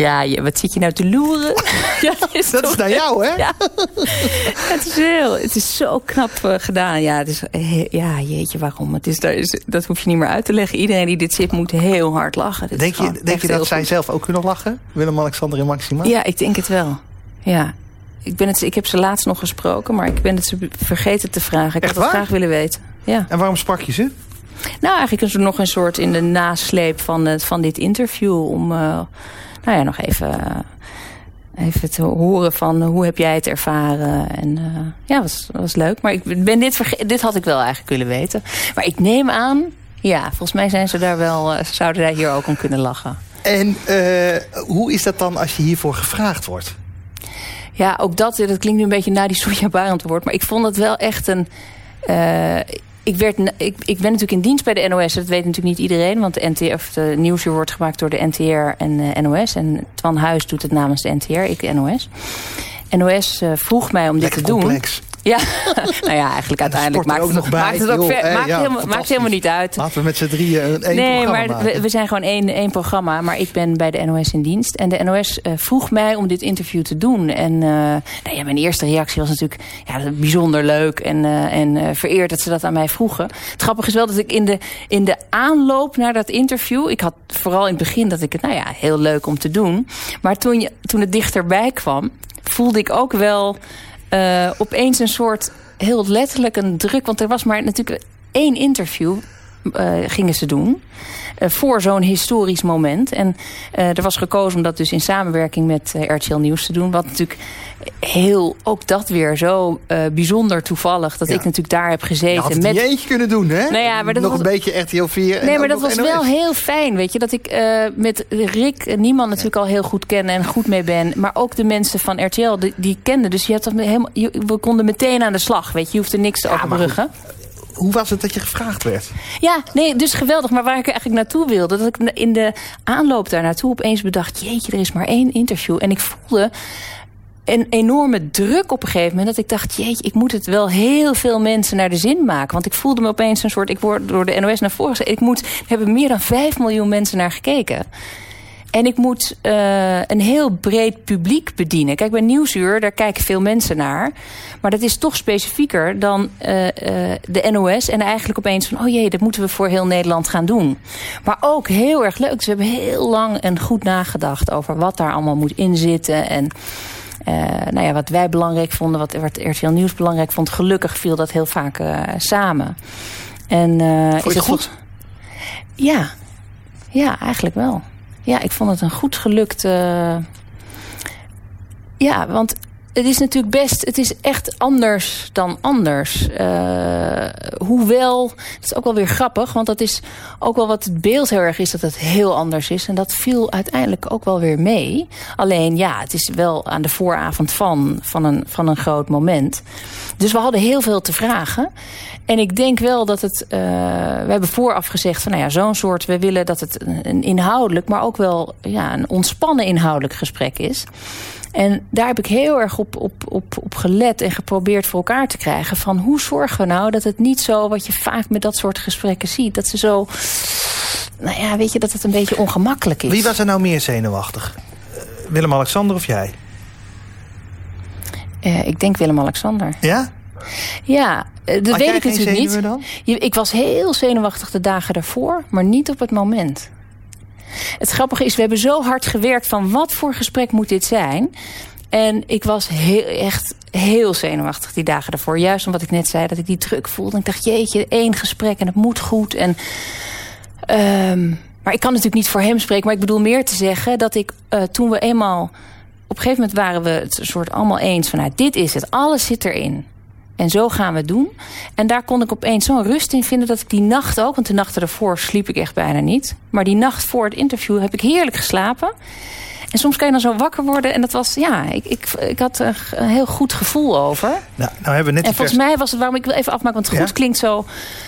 Ja, je, wat zit je nou te loeren? ja, dat is, dat is naar jou, hè? Ja. het, is heel, het is zo knap uh, gedaan. Ja, het is, uh, ja, jeetje, waarom? Het is, dat, is, dat hoef je niet meer uit te leggen. Iedereen die dit zit moet heel hard lachen. Denk je, denk je dat zij goed. zelf ook kunnen lachen? Willem-Alexander en Maxima? Ja, ik denk het wel. Ja. Ik, ben het, ik heb ze laatst nog gesproken, maar ik ben het ze vergeten te vragen. Ik Echt had het graag willen weten. Ja. En waarom sprak je ze? Nou, eigenlijk is er nog een soort in de nasleep van, uh, van dit interview... om nou ja, nog even, even te horen van hoe heb jij het ervaren. En uh, ja, was, was leuk. Maar ik ben dit, dit had ik wel eigenlijk willen weten. Maar ik neem aan, ja, volgens mij zijn ze daar wel, zouden zij hier ook om kunnen lachen. En hoe is dat dan als je hiervoor gevraagd wordt? Ja, ook dat, dat klinkt nu een beetje na die Sonja Barend woord. Maar ik vond het wel echt een... Uh, ik, werd, ik, ik ben natuurlijk in dienst bij de NOS. Dat weet natuurlijk niet iedereen. Want de, NTR, of de nieuwsuur wordt gemaakt door de NTR en uh, NOS. En Twan Huis doet het namens de NTR, ik de NOS. NOS uh, vroeg mij om dit te complex. doen. Ja, nou ja, eigenlijk uiteindelijk maakt het, nog bij. maakt het, ook eh, maakt, ja, helemaal, maakt helemaal niet uit. Laten we met z'n drieën een één nee, programma maar maken. we, we, zijn gewoon één, één programma. Maar ik ben bij de NOS in dienst. En de NOS uh, vroeg mij om dit interview te doen. En uh, nou ja, mijn eerste reactie was natuurlijk ja, bijzonder leuk. En, uh, en vereerd dat ze dat aan mij vroegen. Het grappige is wel dat ik in de, in de aanloop naar dat interview... Ik had vooral in het begin dat ik het, nou ja, heel leuk om te doen. Maar toen, je, toen het dichterbij kwam, voelde ik ook wel... Uh, opeens een soort heel letterlijk een druk. Want er was maar natuurlijk één interview uh, gingen ze doen. Uh, voor zo'n historisch moment. En uh, er was gekozen om dat dus in samenwerking met RTL Nieuws te doen. Wat natuurlijk heel, ook dat weer zo bijzonder toevallig. Dat ja. ik natuurlijk daar heb gezeten. Je had het met... niet eentje kunnen doen, hè? Nou ja, maar dat nog was... een beetje RTL 4. Nee, maar dat was NOS. wel heel fijn, weet je. Dat ik met Rick niemand natuurlijk ja. al heel goed ken en goed mee ben. Maar ook de mensen van RTL, die, die kenden. Dus je had dat helemaal, je, we konden meteen aan de slag, weet je. Je hoefde niks te ja, overbruggen hoe was het dat je gevraagd werd? Ja, nee, dus geweldig. Maar waar ik eigenlijk naartoe wilde... dat ik in de aanloop daar naartoe opeens bedacht... jeetje, er is maar één interview. En ik voelde een enorme druk op een gegeven moment... dat ik dacht, jeetje, ik moet het wel heel veel mensen naar de zin maken. Want ik voelde me opeens een soort... ik word door de NOS naar voren gezet. Ik moet, hebben meer dan 5 miljoen mensen naar gekeken. En ik moet uh, een heel breed publiek bedienen. Kijk, bij Nieuwsuur, daar kijken veel mensen naar. Maar dat is toch specifieker dan uh, uh, de NOS. En eigenlijk opeens van, oh jee, dat moeten we voor heel Nederland gaan doen. Maar ook heel erg leuk. Ze hebben heel lang en goed nagedacht over wat daar allemaal moet inzitten. En nou ja, wat wij belangrijk vonden, wat, wat RTL Nieuws belangrijk vond. Gelukkig viel dat heel vaak samen. En Vond is je het goed? Ja. ja, eigenlijk wel. Ja, ik vond het een goed gelukt... Uh... Ja, want het is natuurlijk best... Het is echt anders dan anders. Uh, hoewel, het is ook wel weer grappig... want dat is ook wel wat het beeld heel erg is... dat het heel anders is. En dat viel uiteindelijk ook wel weer mee. Alleen, ja, het is wel aan de vooravond van, van, een, van een groot moment. Dus we hadden heel veel te vragen. En ik denk wel dat het... Uh, we hebben vooraf gezegd van, nou ja, zo'n soort... we willen dat het een inhoudelijk... maar ook wel ja, een ontspannen inhoudelijk gesprek is... En daar heb ik heel erg op, op, op, op gelet en geprobeerd voor elkaar te krijgen. Van hoe zorgen we nou dat het niet zo, wat je vaak met dat soort gesprekken ziet. Dat ze zo, nou ja, weet je, dat het een beetje ongemakkelijk is. Wie was er nou meer zenuwachtig? Uh, Willem-Alexander of jij? Uh, ik denk Willem-Alexander. Ja? Ja, dat Had weet ik natuurlijk niet. Je, ik was heel zenuwachtig de dagen daarvoor, maar niet op het moment. Het grappige is, we hebben zo hard gewerkt van wat voor gesprek moet dit zijn. En ik was heel, echt heel zenuwachtig die dagen daarvoor. Juist omdat ik net zei dat ik die druk voelde. Ik dacht, jeetje, één gesprek en het moet goed. En, um, maar ik kan natuurlijk niet voor hem spreken. Maar ik bedoel meer te zeggen dat ik uh, toen we eenmaal... Op een gegeven moment waren we het soort allemaal eens van... Nou, dit is het, alles zit erin. En zo gaan we het doen. En daar kon ik opeens zo'n rust in vinden dat ik die nacht ook... want de nachten daarvoor sliep ik echt bijna niet. Maar die nacht voor het interview heb ik heerlijk geslapen. En soms kan je dan zo wakker worden. En dat was, ja, ik, ik, ik had er een heel goed gevoel over. Nou, nou hebben we net en volgens mij was het, waarom ik wil even afmaken, want het goed klinkt zo.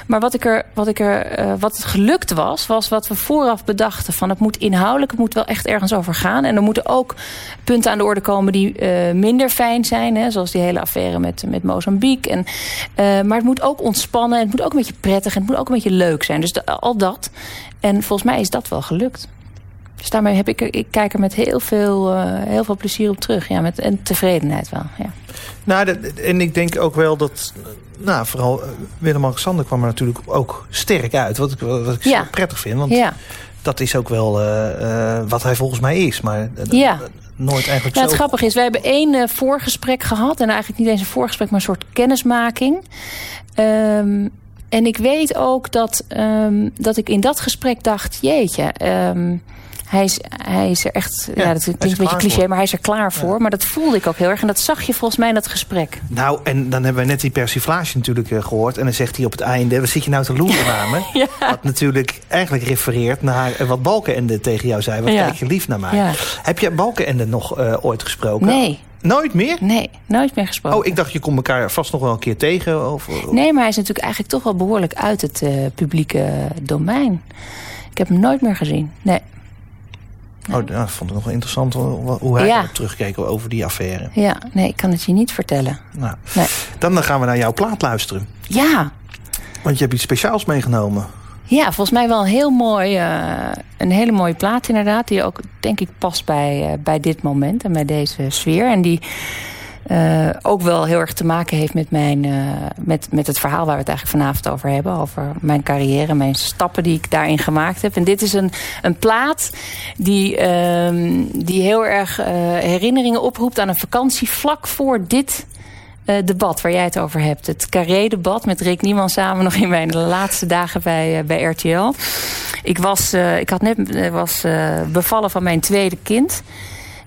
Maar wat, ik er, wat, ik er, uh, wat het gelukt was, was wat we vooraf bedachten. Van het moet inhoudelijk, het moet wel echt ergens over gaan. En er moeten ook punten aan de orde komen die uh, minder fijn zijn. Hè, zoals die hele affaire met, met Mozambique. En, uh, maar het moet ook ontspannen. Het moet ook een beetje prettig. En het moet ook een beetje leuk zijn. Dus de, al dat. En volgens mij is dat wel gelukt. Dus daarmee heb ik, ik kijk er met heel veel, uh, heel veel plezier op terug. Ja, met, en tevredenheid wel. Ja. Nou, de, en ik denk ook wel dat... Nou, vooral Willem-Alexander kwam er natuurlijk ook sterk uit. Wat ik, wat ik ja. prettig vind. Want ja. dat is ook wel uh, uh, wat hij volgens mij is. Maar ja. nooit eigenlijk nou, zo... Het grappige is, we hebben één uh, voorgesprek gehad. En eigenlijk niet eens een voorgesprek, maar een soort kennismaking. Um, en ik weet ook dat, um, dat ik in dat gesprek dacht... Jeetje... Um, Hij is, hij is er echt, ja, Ja, dat klinkt is een beetje cliché, voor. maar hij is er klaar voor. Maar dat voelde ik ook heel erg. En dat zag je volgens mij in dat gesprek. Nou, en dan hebben we net die persiflage natuurlijk eh, gehoord. En dan zegt hij op het einde, wat zit je nou te loeren naar me? Ja. Wat natuurlijk eigenlijk refereert naar eh, wat Balkenende tegen jou zei. Wat kijk je lief naar mij. Heb je Balkenende nog eh, ooit gesproken? Nee, Nooit meer? nee, nooit meer gesproken. Oh, ik dacht je komt elkaar vast nog wel een keer tegen. Of, of- Nee, maar hij is natuurlijk eigenlijk toch wel behoorlijk uit het publieke domein. Ik heb hem nooit meer gezien. Nee. Oh, dat vond ik nog wel interessant hoe hij Ja. terugkeek over die affaire. Ja, nee, ik kan het je niet vertellen. Nou, Nee. dan gaan we naar jouw plaat luisteren. Ja, Want je hebt iets speciaals meegenomen. Ja, volgens mij wel een heel mooi, eh, een hele mooie plaat inderdaad. Die ook denk ik past bij, eh, bij dit moment en bij deze sfeer. En die eh, ook wel heel erg te maken heeft met, mijn, eh, met, met het verhaal waar we het eigenlijk vanavond over hebben. Over mijn carrière, mijn stappen die ik daarin gemaakt heb. En dit is een, een plaat die, ehm, die heel erg eh, herinneringen oproept aan een vakantie vlak voor dit eh, debat waar jij het over hebt. Het Carré-debat met Rick Nieman samen nog in mijn laatste dagen bij, bij RTL. Ik, was, eh, ik had net was, bevallen van mijn tweede kind.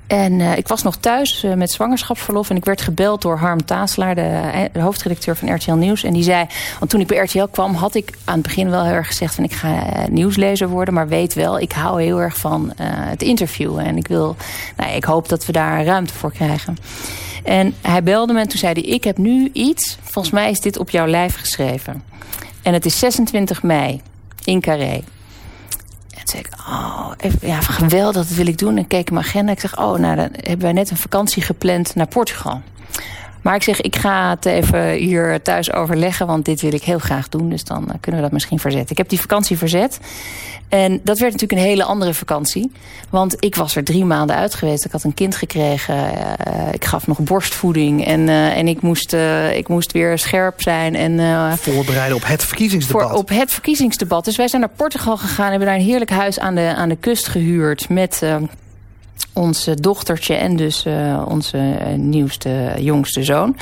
En eh, ik was nog thuis eh, met zwangerschapsverlof. En ik werd gebeld door Harm Taaslaar, de, eh, de hoofdredacteur van RTL Nieuws. En die zei, want toen ik bij RTL kwam, had ik aan het begin wel heel erg gezegd van ik ga nieuwslezer worden. Maar weet wel, ik hou heel erg van het interviewen. En ik wil, nou, ik hoop dat we daar ruimte voor krijgen. En hij belde me en toen zei hij, ik heb nu iets, volgens mij is dit op jouw lijf geschreven. En het is 26 mei in Carré. En toen zei ik, oh, even, ja, geweldig, dat wil ik doen. En keek in mijn agenda. Ik zeg, oh, nou, dan hebben wij net een vakantie gepland naar Portugal. Maar ik zeg, ik ga het even hier thuis overleggen, want dit wil ik heel graag doen. Dus dan eh, kunnen we dat misschien verzetten. Ik heb die vakantie verzet. En dat werd natuurlijk een hele andere vakantie. Want ik was er drie maanden uit geweest. Ik had een kind gekregen. eh, ik gaf nog borstvoeding. En, eh, en ik, moest, ik moest weer scherp zijn. En, Voorbereiden op het verkiezingsdebat. voor, op het verkiezingsdebat. Dus wij zijn naar Portugal gegaan. Hebben daar een heerlijk huis aan de, aan de kust gehuurd. Met ons dochtertje en dus eh, onze eh, nieuwste, jongste zoon.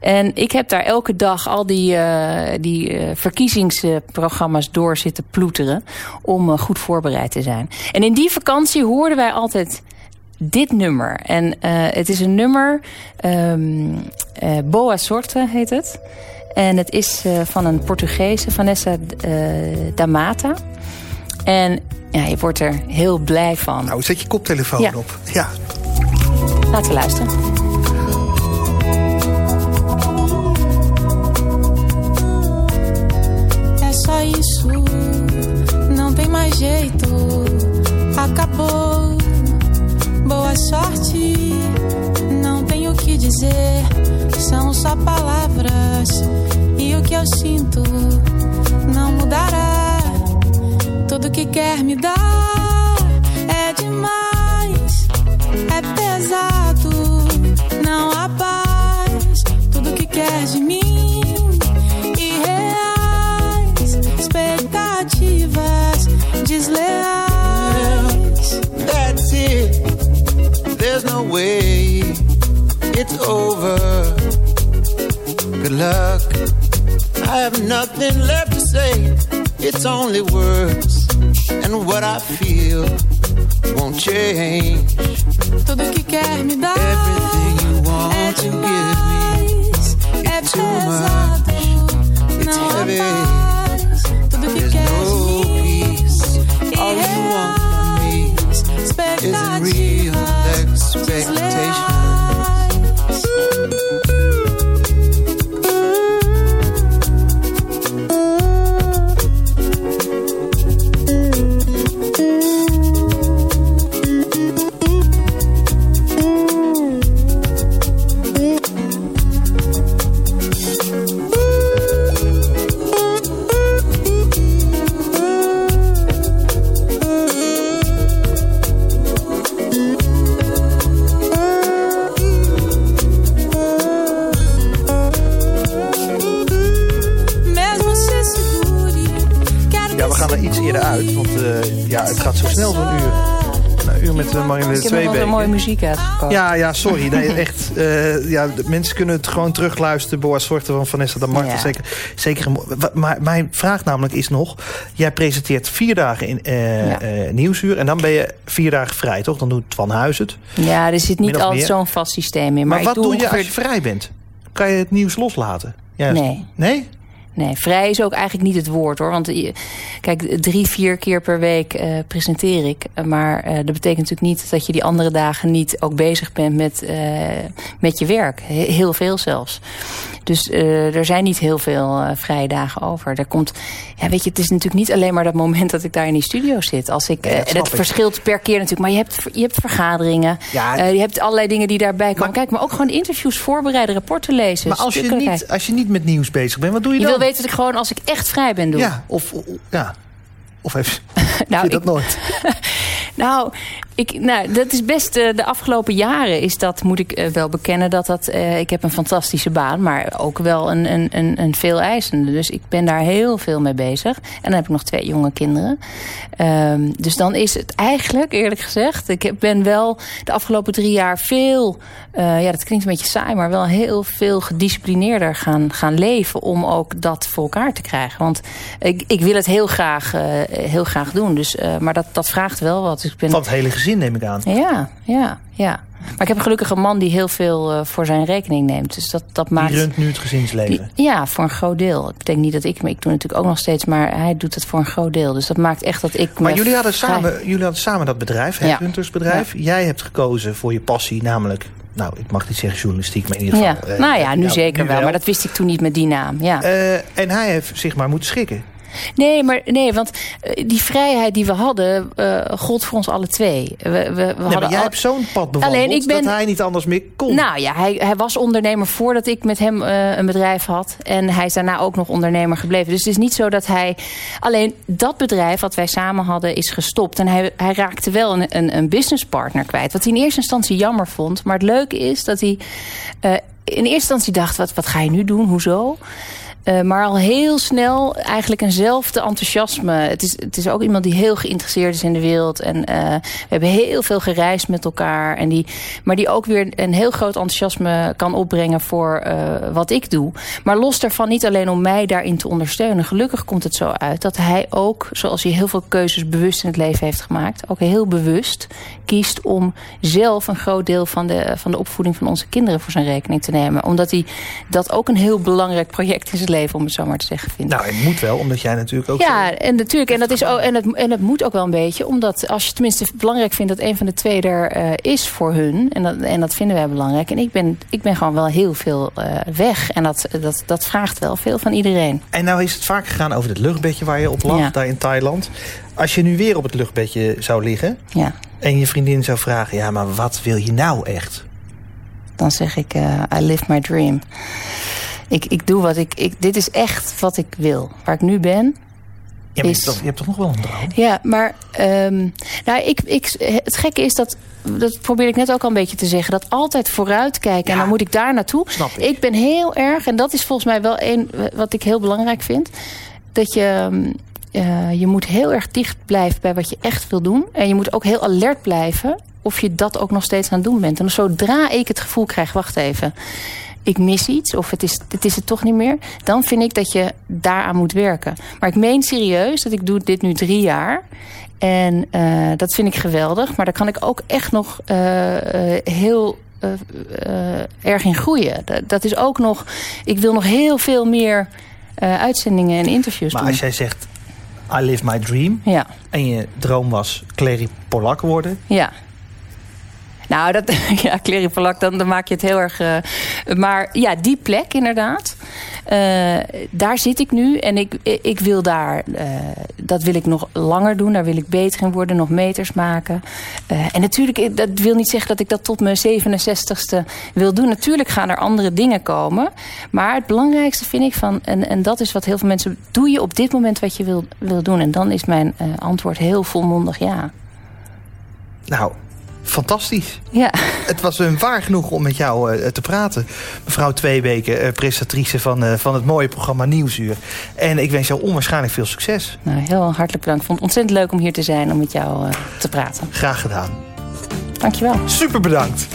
En ik heb daar elke dag al die, eh, die eh, verkiezingsprogramma's door zitten ploeteren. Om eh, goed voorbereid te zijn. En in die vakantie hoorden wij altijd dit nummer. En eh, het is een nummer, ehm, eh, Boa Sorte heet het. En het is eh, van een Portugese, Vanessa eh, da Mata. En ja, je wordt er heel blij van. Nou, zet je koptelefoon Ja. op. Ja. Laten we luisteren. É só isso, não tem mais jeito. Acabou. Boa sorte, não tenho o que dizer. São só palavras e o que eu sinto não mudará. Tudo que quer me dar é demais, é pesado, não há paz. Tudo que quer de mim irreais, expectativas desleais. That's it. There's no way it's over. Good luck. I have nothing left to say. It's only words. And what I feel won't change. Tudo que quer me dar Everything you want é to give me. demais, é pesado, It's não há paz. Tudo que There's quer no peace. All you want from me isn't real gaan er iets eerder uit, want eh, ja, het gaat zo snel zo'n uur. een uur met uh, Marine Ik heb twee nog wel mooie muziek uitgekomen. Ja, ja, sorry. Nee, echt. eh, ja, de mensen kunnen het gewoon terugluisteren. Boas Zorten van Vanessa de. Ja. Zeker, zeker. Maar mijn vraag namelijk is nog... Jij presenteert vier dagen in Ja. Nieuwsuur... en dan ben je vier dagen vrij, toch? Dan doet Van Huis het. Ja, er zit niet altijd zo'n vast systeem in. Maar, Maar, wat doe doe je als je vrij bent? Kan je het nieuws loslaten? Juist. Nee. Nee? Nee, vrij is ook eigenlijk niet het woord hoor. Want je- kijk, drie, vier keer per week eh, presenteer ik. Maar eh, dat betekent natuurlijk niet dat je die andere dagen niet ook bezig bent met, eh, met je werk. He- Heel veel zelfs. Dus eh, er zijn niet heel veel eh, vrije dagen over. Er komt, ja, weet je, het is natuurlijk niet alleen maar dat moment dat ik daar in die studio zit. Als ik, Nee, dat eh, ik. verschilt per keer natuurlijk. Maar je hebt, je hebt vergaderingen. Ja. je hebt allerlei dingen die daarbij komen. Kijk, maar ook gewoon interviews voorbereiden, rapporten lezen. Maar als je, niet, als je niet met nieuws bezig bent, wat doe je, Je dan? wil weten dat ik gewoon als ik echt vrij ben doe. Ja, of, of- ja. Of even, Nou, je dat ik- nooit. Nou, ik, nou, dat is best eh, de afgelopen jaren is dat, moet ik eh, wel bekennen, dat dat, eh, ik heb een fantastische baan, maar ook wel een, een, een, een veel eisende. Dus ik ben daar heel veel mee bezig. En dan heb ik nog twee jonge kinderen. Ehm, dus dan is het eigenlijk, eerlijk gezegd, ik ben wel de afgelopen drie jaar veel, ja dat klinkt een beetje saai, maar wel heel veel gedisciplineerder gaan, gaan leven om ook dat voor elkaar te krijgen. Want ik, ik wil het heel graag, heel graag doen, dus, maar dat, dat vraagt wel wat. Dus ik ben hele neem ik aan. ja, ja, ja. Maar ik heb gelukkig een man die heel veel eh, voor zijn rekening neemt. Dus dat, dat maakt... Die runt nu het gezinsleven. Die- ja, voor een groot deel. Ik denk niet dat ik, ik doe natuurlijk ook nog steeds, maar hij doet het voor een groot deel. Dus dat maakt echt dat ik. Maar jullie hadden, vrij- samen, jullie hadden samen dat bedrijf, het Ja. Huntersbedrijf. Jij hebt gekozen voor je passie, namelijk... Nou, ik mag niet zeggen journalistiek, maar in ieder Ja, geval... eh, nou ja, nu nou, zeker nu wel, maar dat wist ik toen niet met die naam. Ja. Eh, en hij heeft zich maar moeten schikken. Nee, maar nee, want eh, die vrijheid die we hadden, eh gold voor ons alle twee. We, we, we Nee, hadden maar jij al- hebt zo'n pad bewandeld Alleen, ik ben- dat hij niet anders meer kon. Nou ja, hij, hij was ondernemer voordat ik met hem eh, een bedrijf had. En hij is daarna ook nog ondernemer gebleven. Dus het is niet zo dat hij... Alleen dat bedrijf wat wij samen hadden is gestopt. En hij, hij raakte wel een, een, een businesspartner kwijt. Wat hij in eerste instantie jammer vond. Maar het leuke is dat hij in eerste instantie dacht... Wat, wat ga je nu doen? Hoezo? Eh, maar al heel snel eigenlijk eenzelfde enthousiasme. Het is, het is ook iemand die heel geïnteresseerd is in de wereld. En eh, we hebben heel veel gereisd met elkaar. En die, maar die ook weer een heel groot enthousiasme kan opbrengen voor eh, wat ik doe. Maar los daarvan niet alleen om mij daarin te ondersteunen. Gelukkig komt het zo uit dat hij ook, zoals hij heel veel keuzes bewust in het leven heeft gemaakt. Ook heel bewust kiest om zelf een groot deel van de, van de opvoeding van onze kinderen voor zijn rekening te nemen. Omdat hij dat ook een heel belangrijk project zijn leven, om het zo maar te zeggen, vindt. Nou, het moet wel, omdat jij natuurlijk ook... Ja, zo- en natuurlijk. En dat, is ook, en, het, en het moet ook wel een beetje. Omdat als je tenminste belangrijk vindt dat een van de twee er eh, is voor hun. En dat, en dat vinden wij belangrijk. En ik ben, ik ben gewoon wel heel veel eh, weg. En dat, dat, dat vraagt wel veel van iedereen. En nou is het vaak gegaan over het luchtbedje waar je op lag, Ja. daar in Thailand. Als je nu weer op het luchtbedje zou liggen... Ja. en je vriendin zou vragen... ja, maar wat wil je nou echt? Dan zeg ik, eh, I live my dream. Ik, ik doe wat ik, ik... Dit is echt wat ik wil. Waar ik nu ben, Ja, je, hebt toch, je hebt toch nog wel een droom? Ja, maar ehm, nou, ik, ik, het gekke is dat, dat probeer ik net ook al een beetje te zeggen, dat altijd vooruitkijken en dan moet ik daar naartoe. Snap ik. ben heel erg, en dat is volgens mij wel een wat ik heel belangrijk vind, dat je, ehm, eh, je moet heel erg dicht blijven bij wat je echt wil doen. En je moet ook heel alert blijven of je dat ook nog steeds aan het doen bent. En zodra ik het gevoel krijg, wacht even, ik mis iets of het is, het is het toch niet meer... dan vind ik dat je daaraan moet werken. Maar ik meen serieus dat ik doe dit nu drie jaar... En eh, dat vind ik geweldig. Maar daar kan ik ook echt nog eh, eh, heel erg in groeien. Dat, dat is ook nog... Ik wil nog heel veel meer uitzendingen en interviews Maar doen. als jij zegt, I live my dream... Ja, en je droom was Clary Polak worden... ja. Nou, dat, ja, Polak, dan, dan maak je het heel erg... eh, maar ja, die plek inderdaad. Eh, daar zit ik nu en ik, ik wil daar... eh, dat wil ik nog langer doen. Daar wil ik beter in worden, nog meters maken. Eh, en natuurlijk, eh, dat wil niet zeggen dat ik dat tot mijn 67ste wil doen. Natuurlijk gaan er andere dingen komen. Maar het belangrijkste vind ik van... en, en dat is wat heel veel mensen... doe je op dit moment wat je wil, wil doen? En dan is mijn eh, antwoord heel volmondig ja. Nou, fantastisch. Ja. Het was een waar genoeg om met jou eh, te praten. Mevrouw Tweebeke, eh, presentatrice van, eh, van het mooie programma Nieuwsuur. En ik wens jou onwaarschijnlijk veel succes. Nou, heel hartelijk bedankt. Ik vond het ontzettend leuk om hier te zijn om met jou eh, te praten. Graag gedaan. Dankjewel. Super bedankt.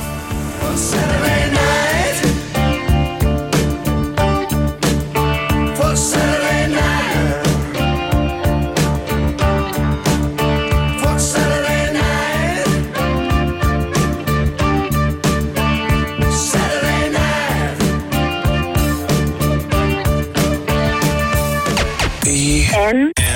Jen.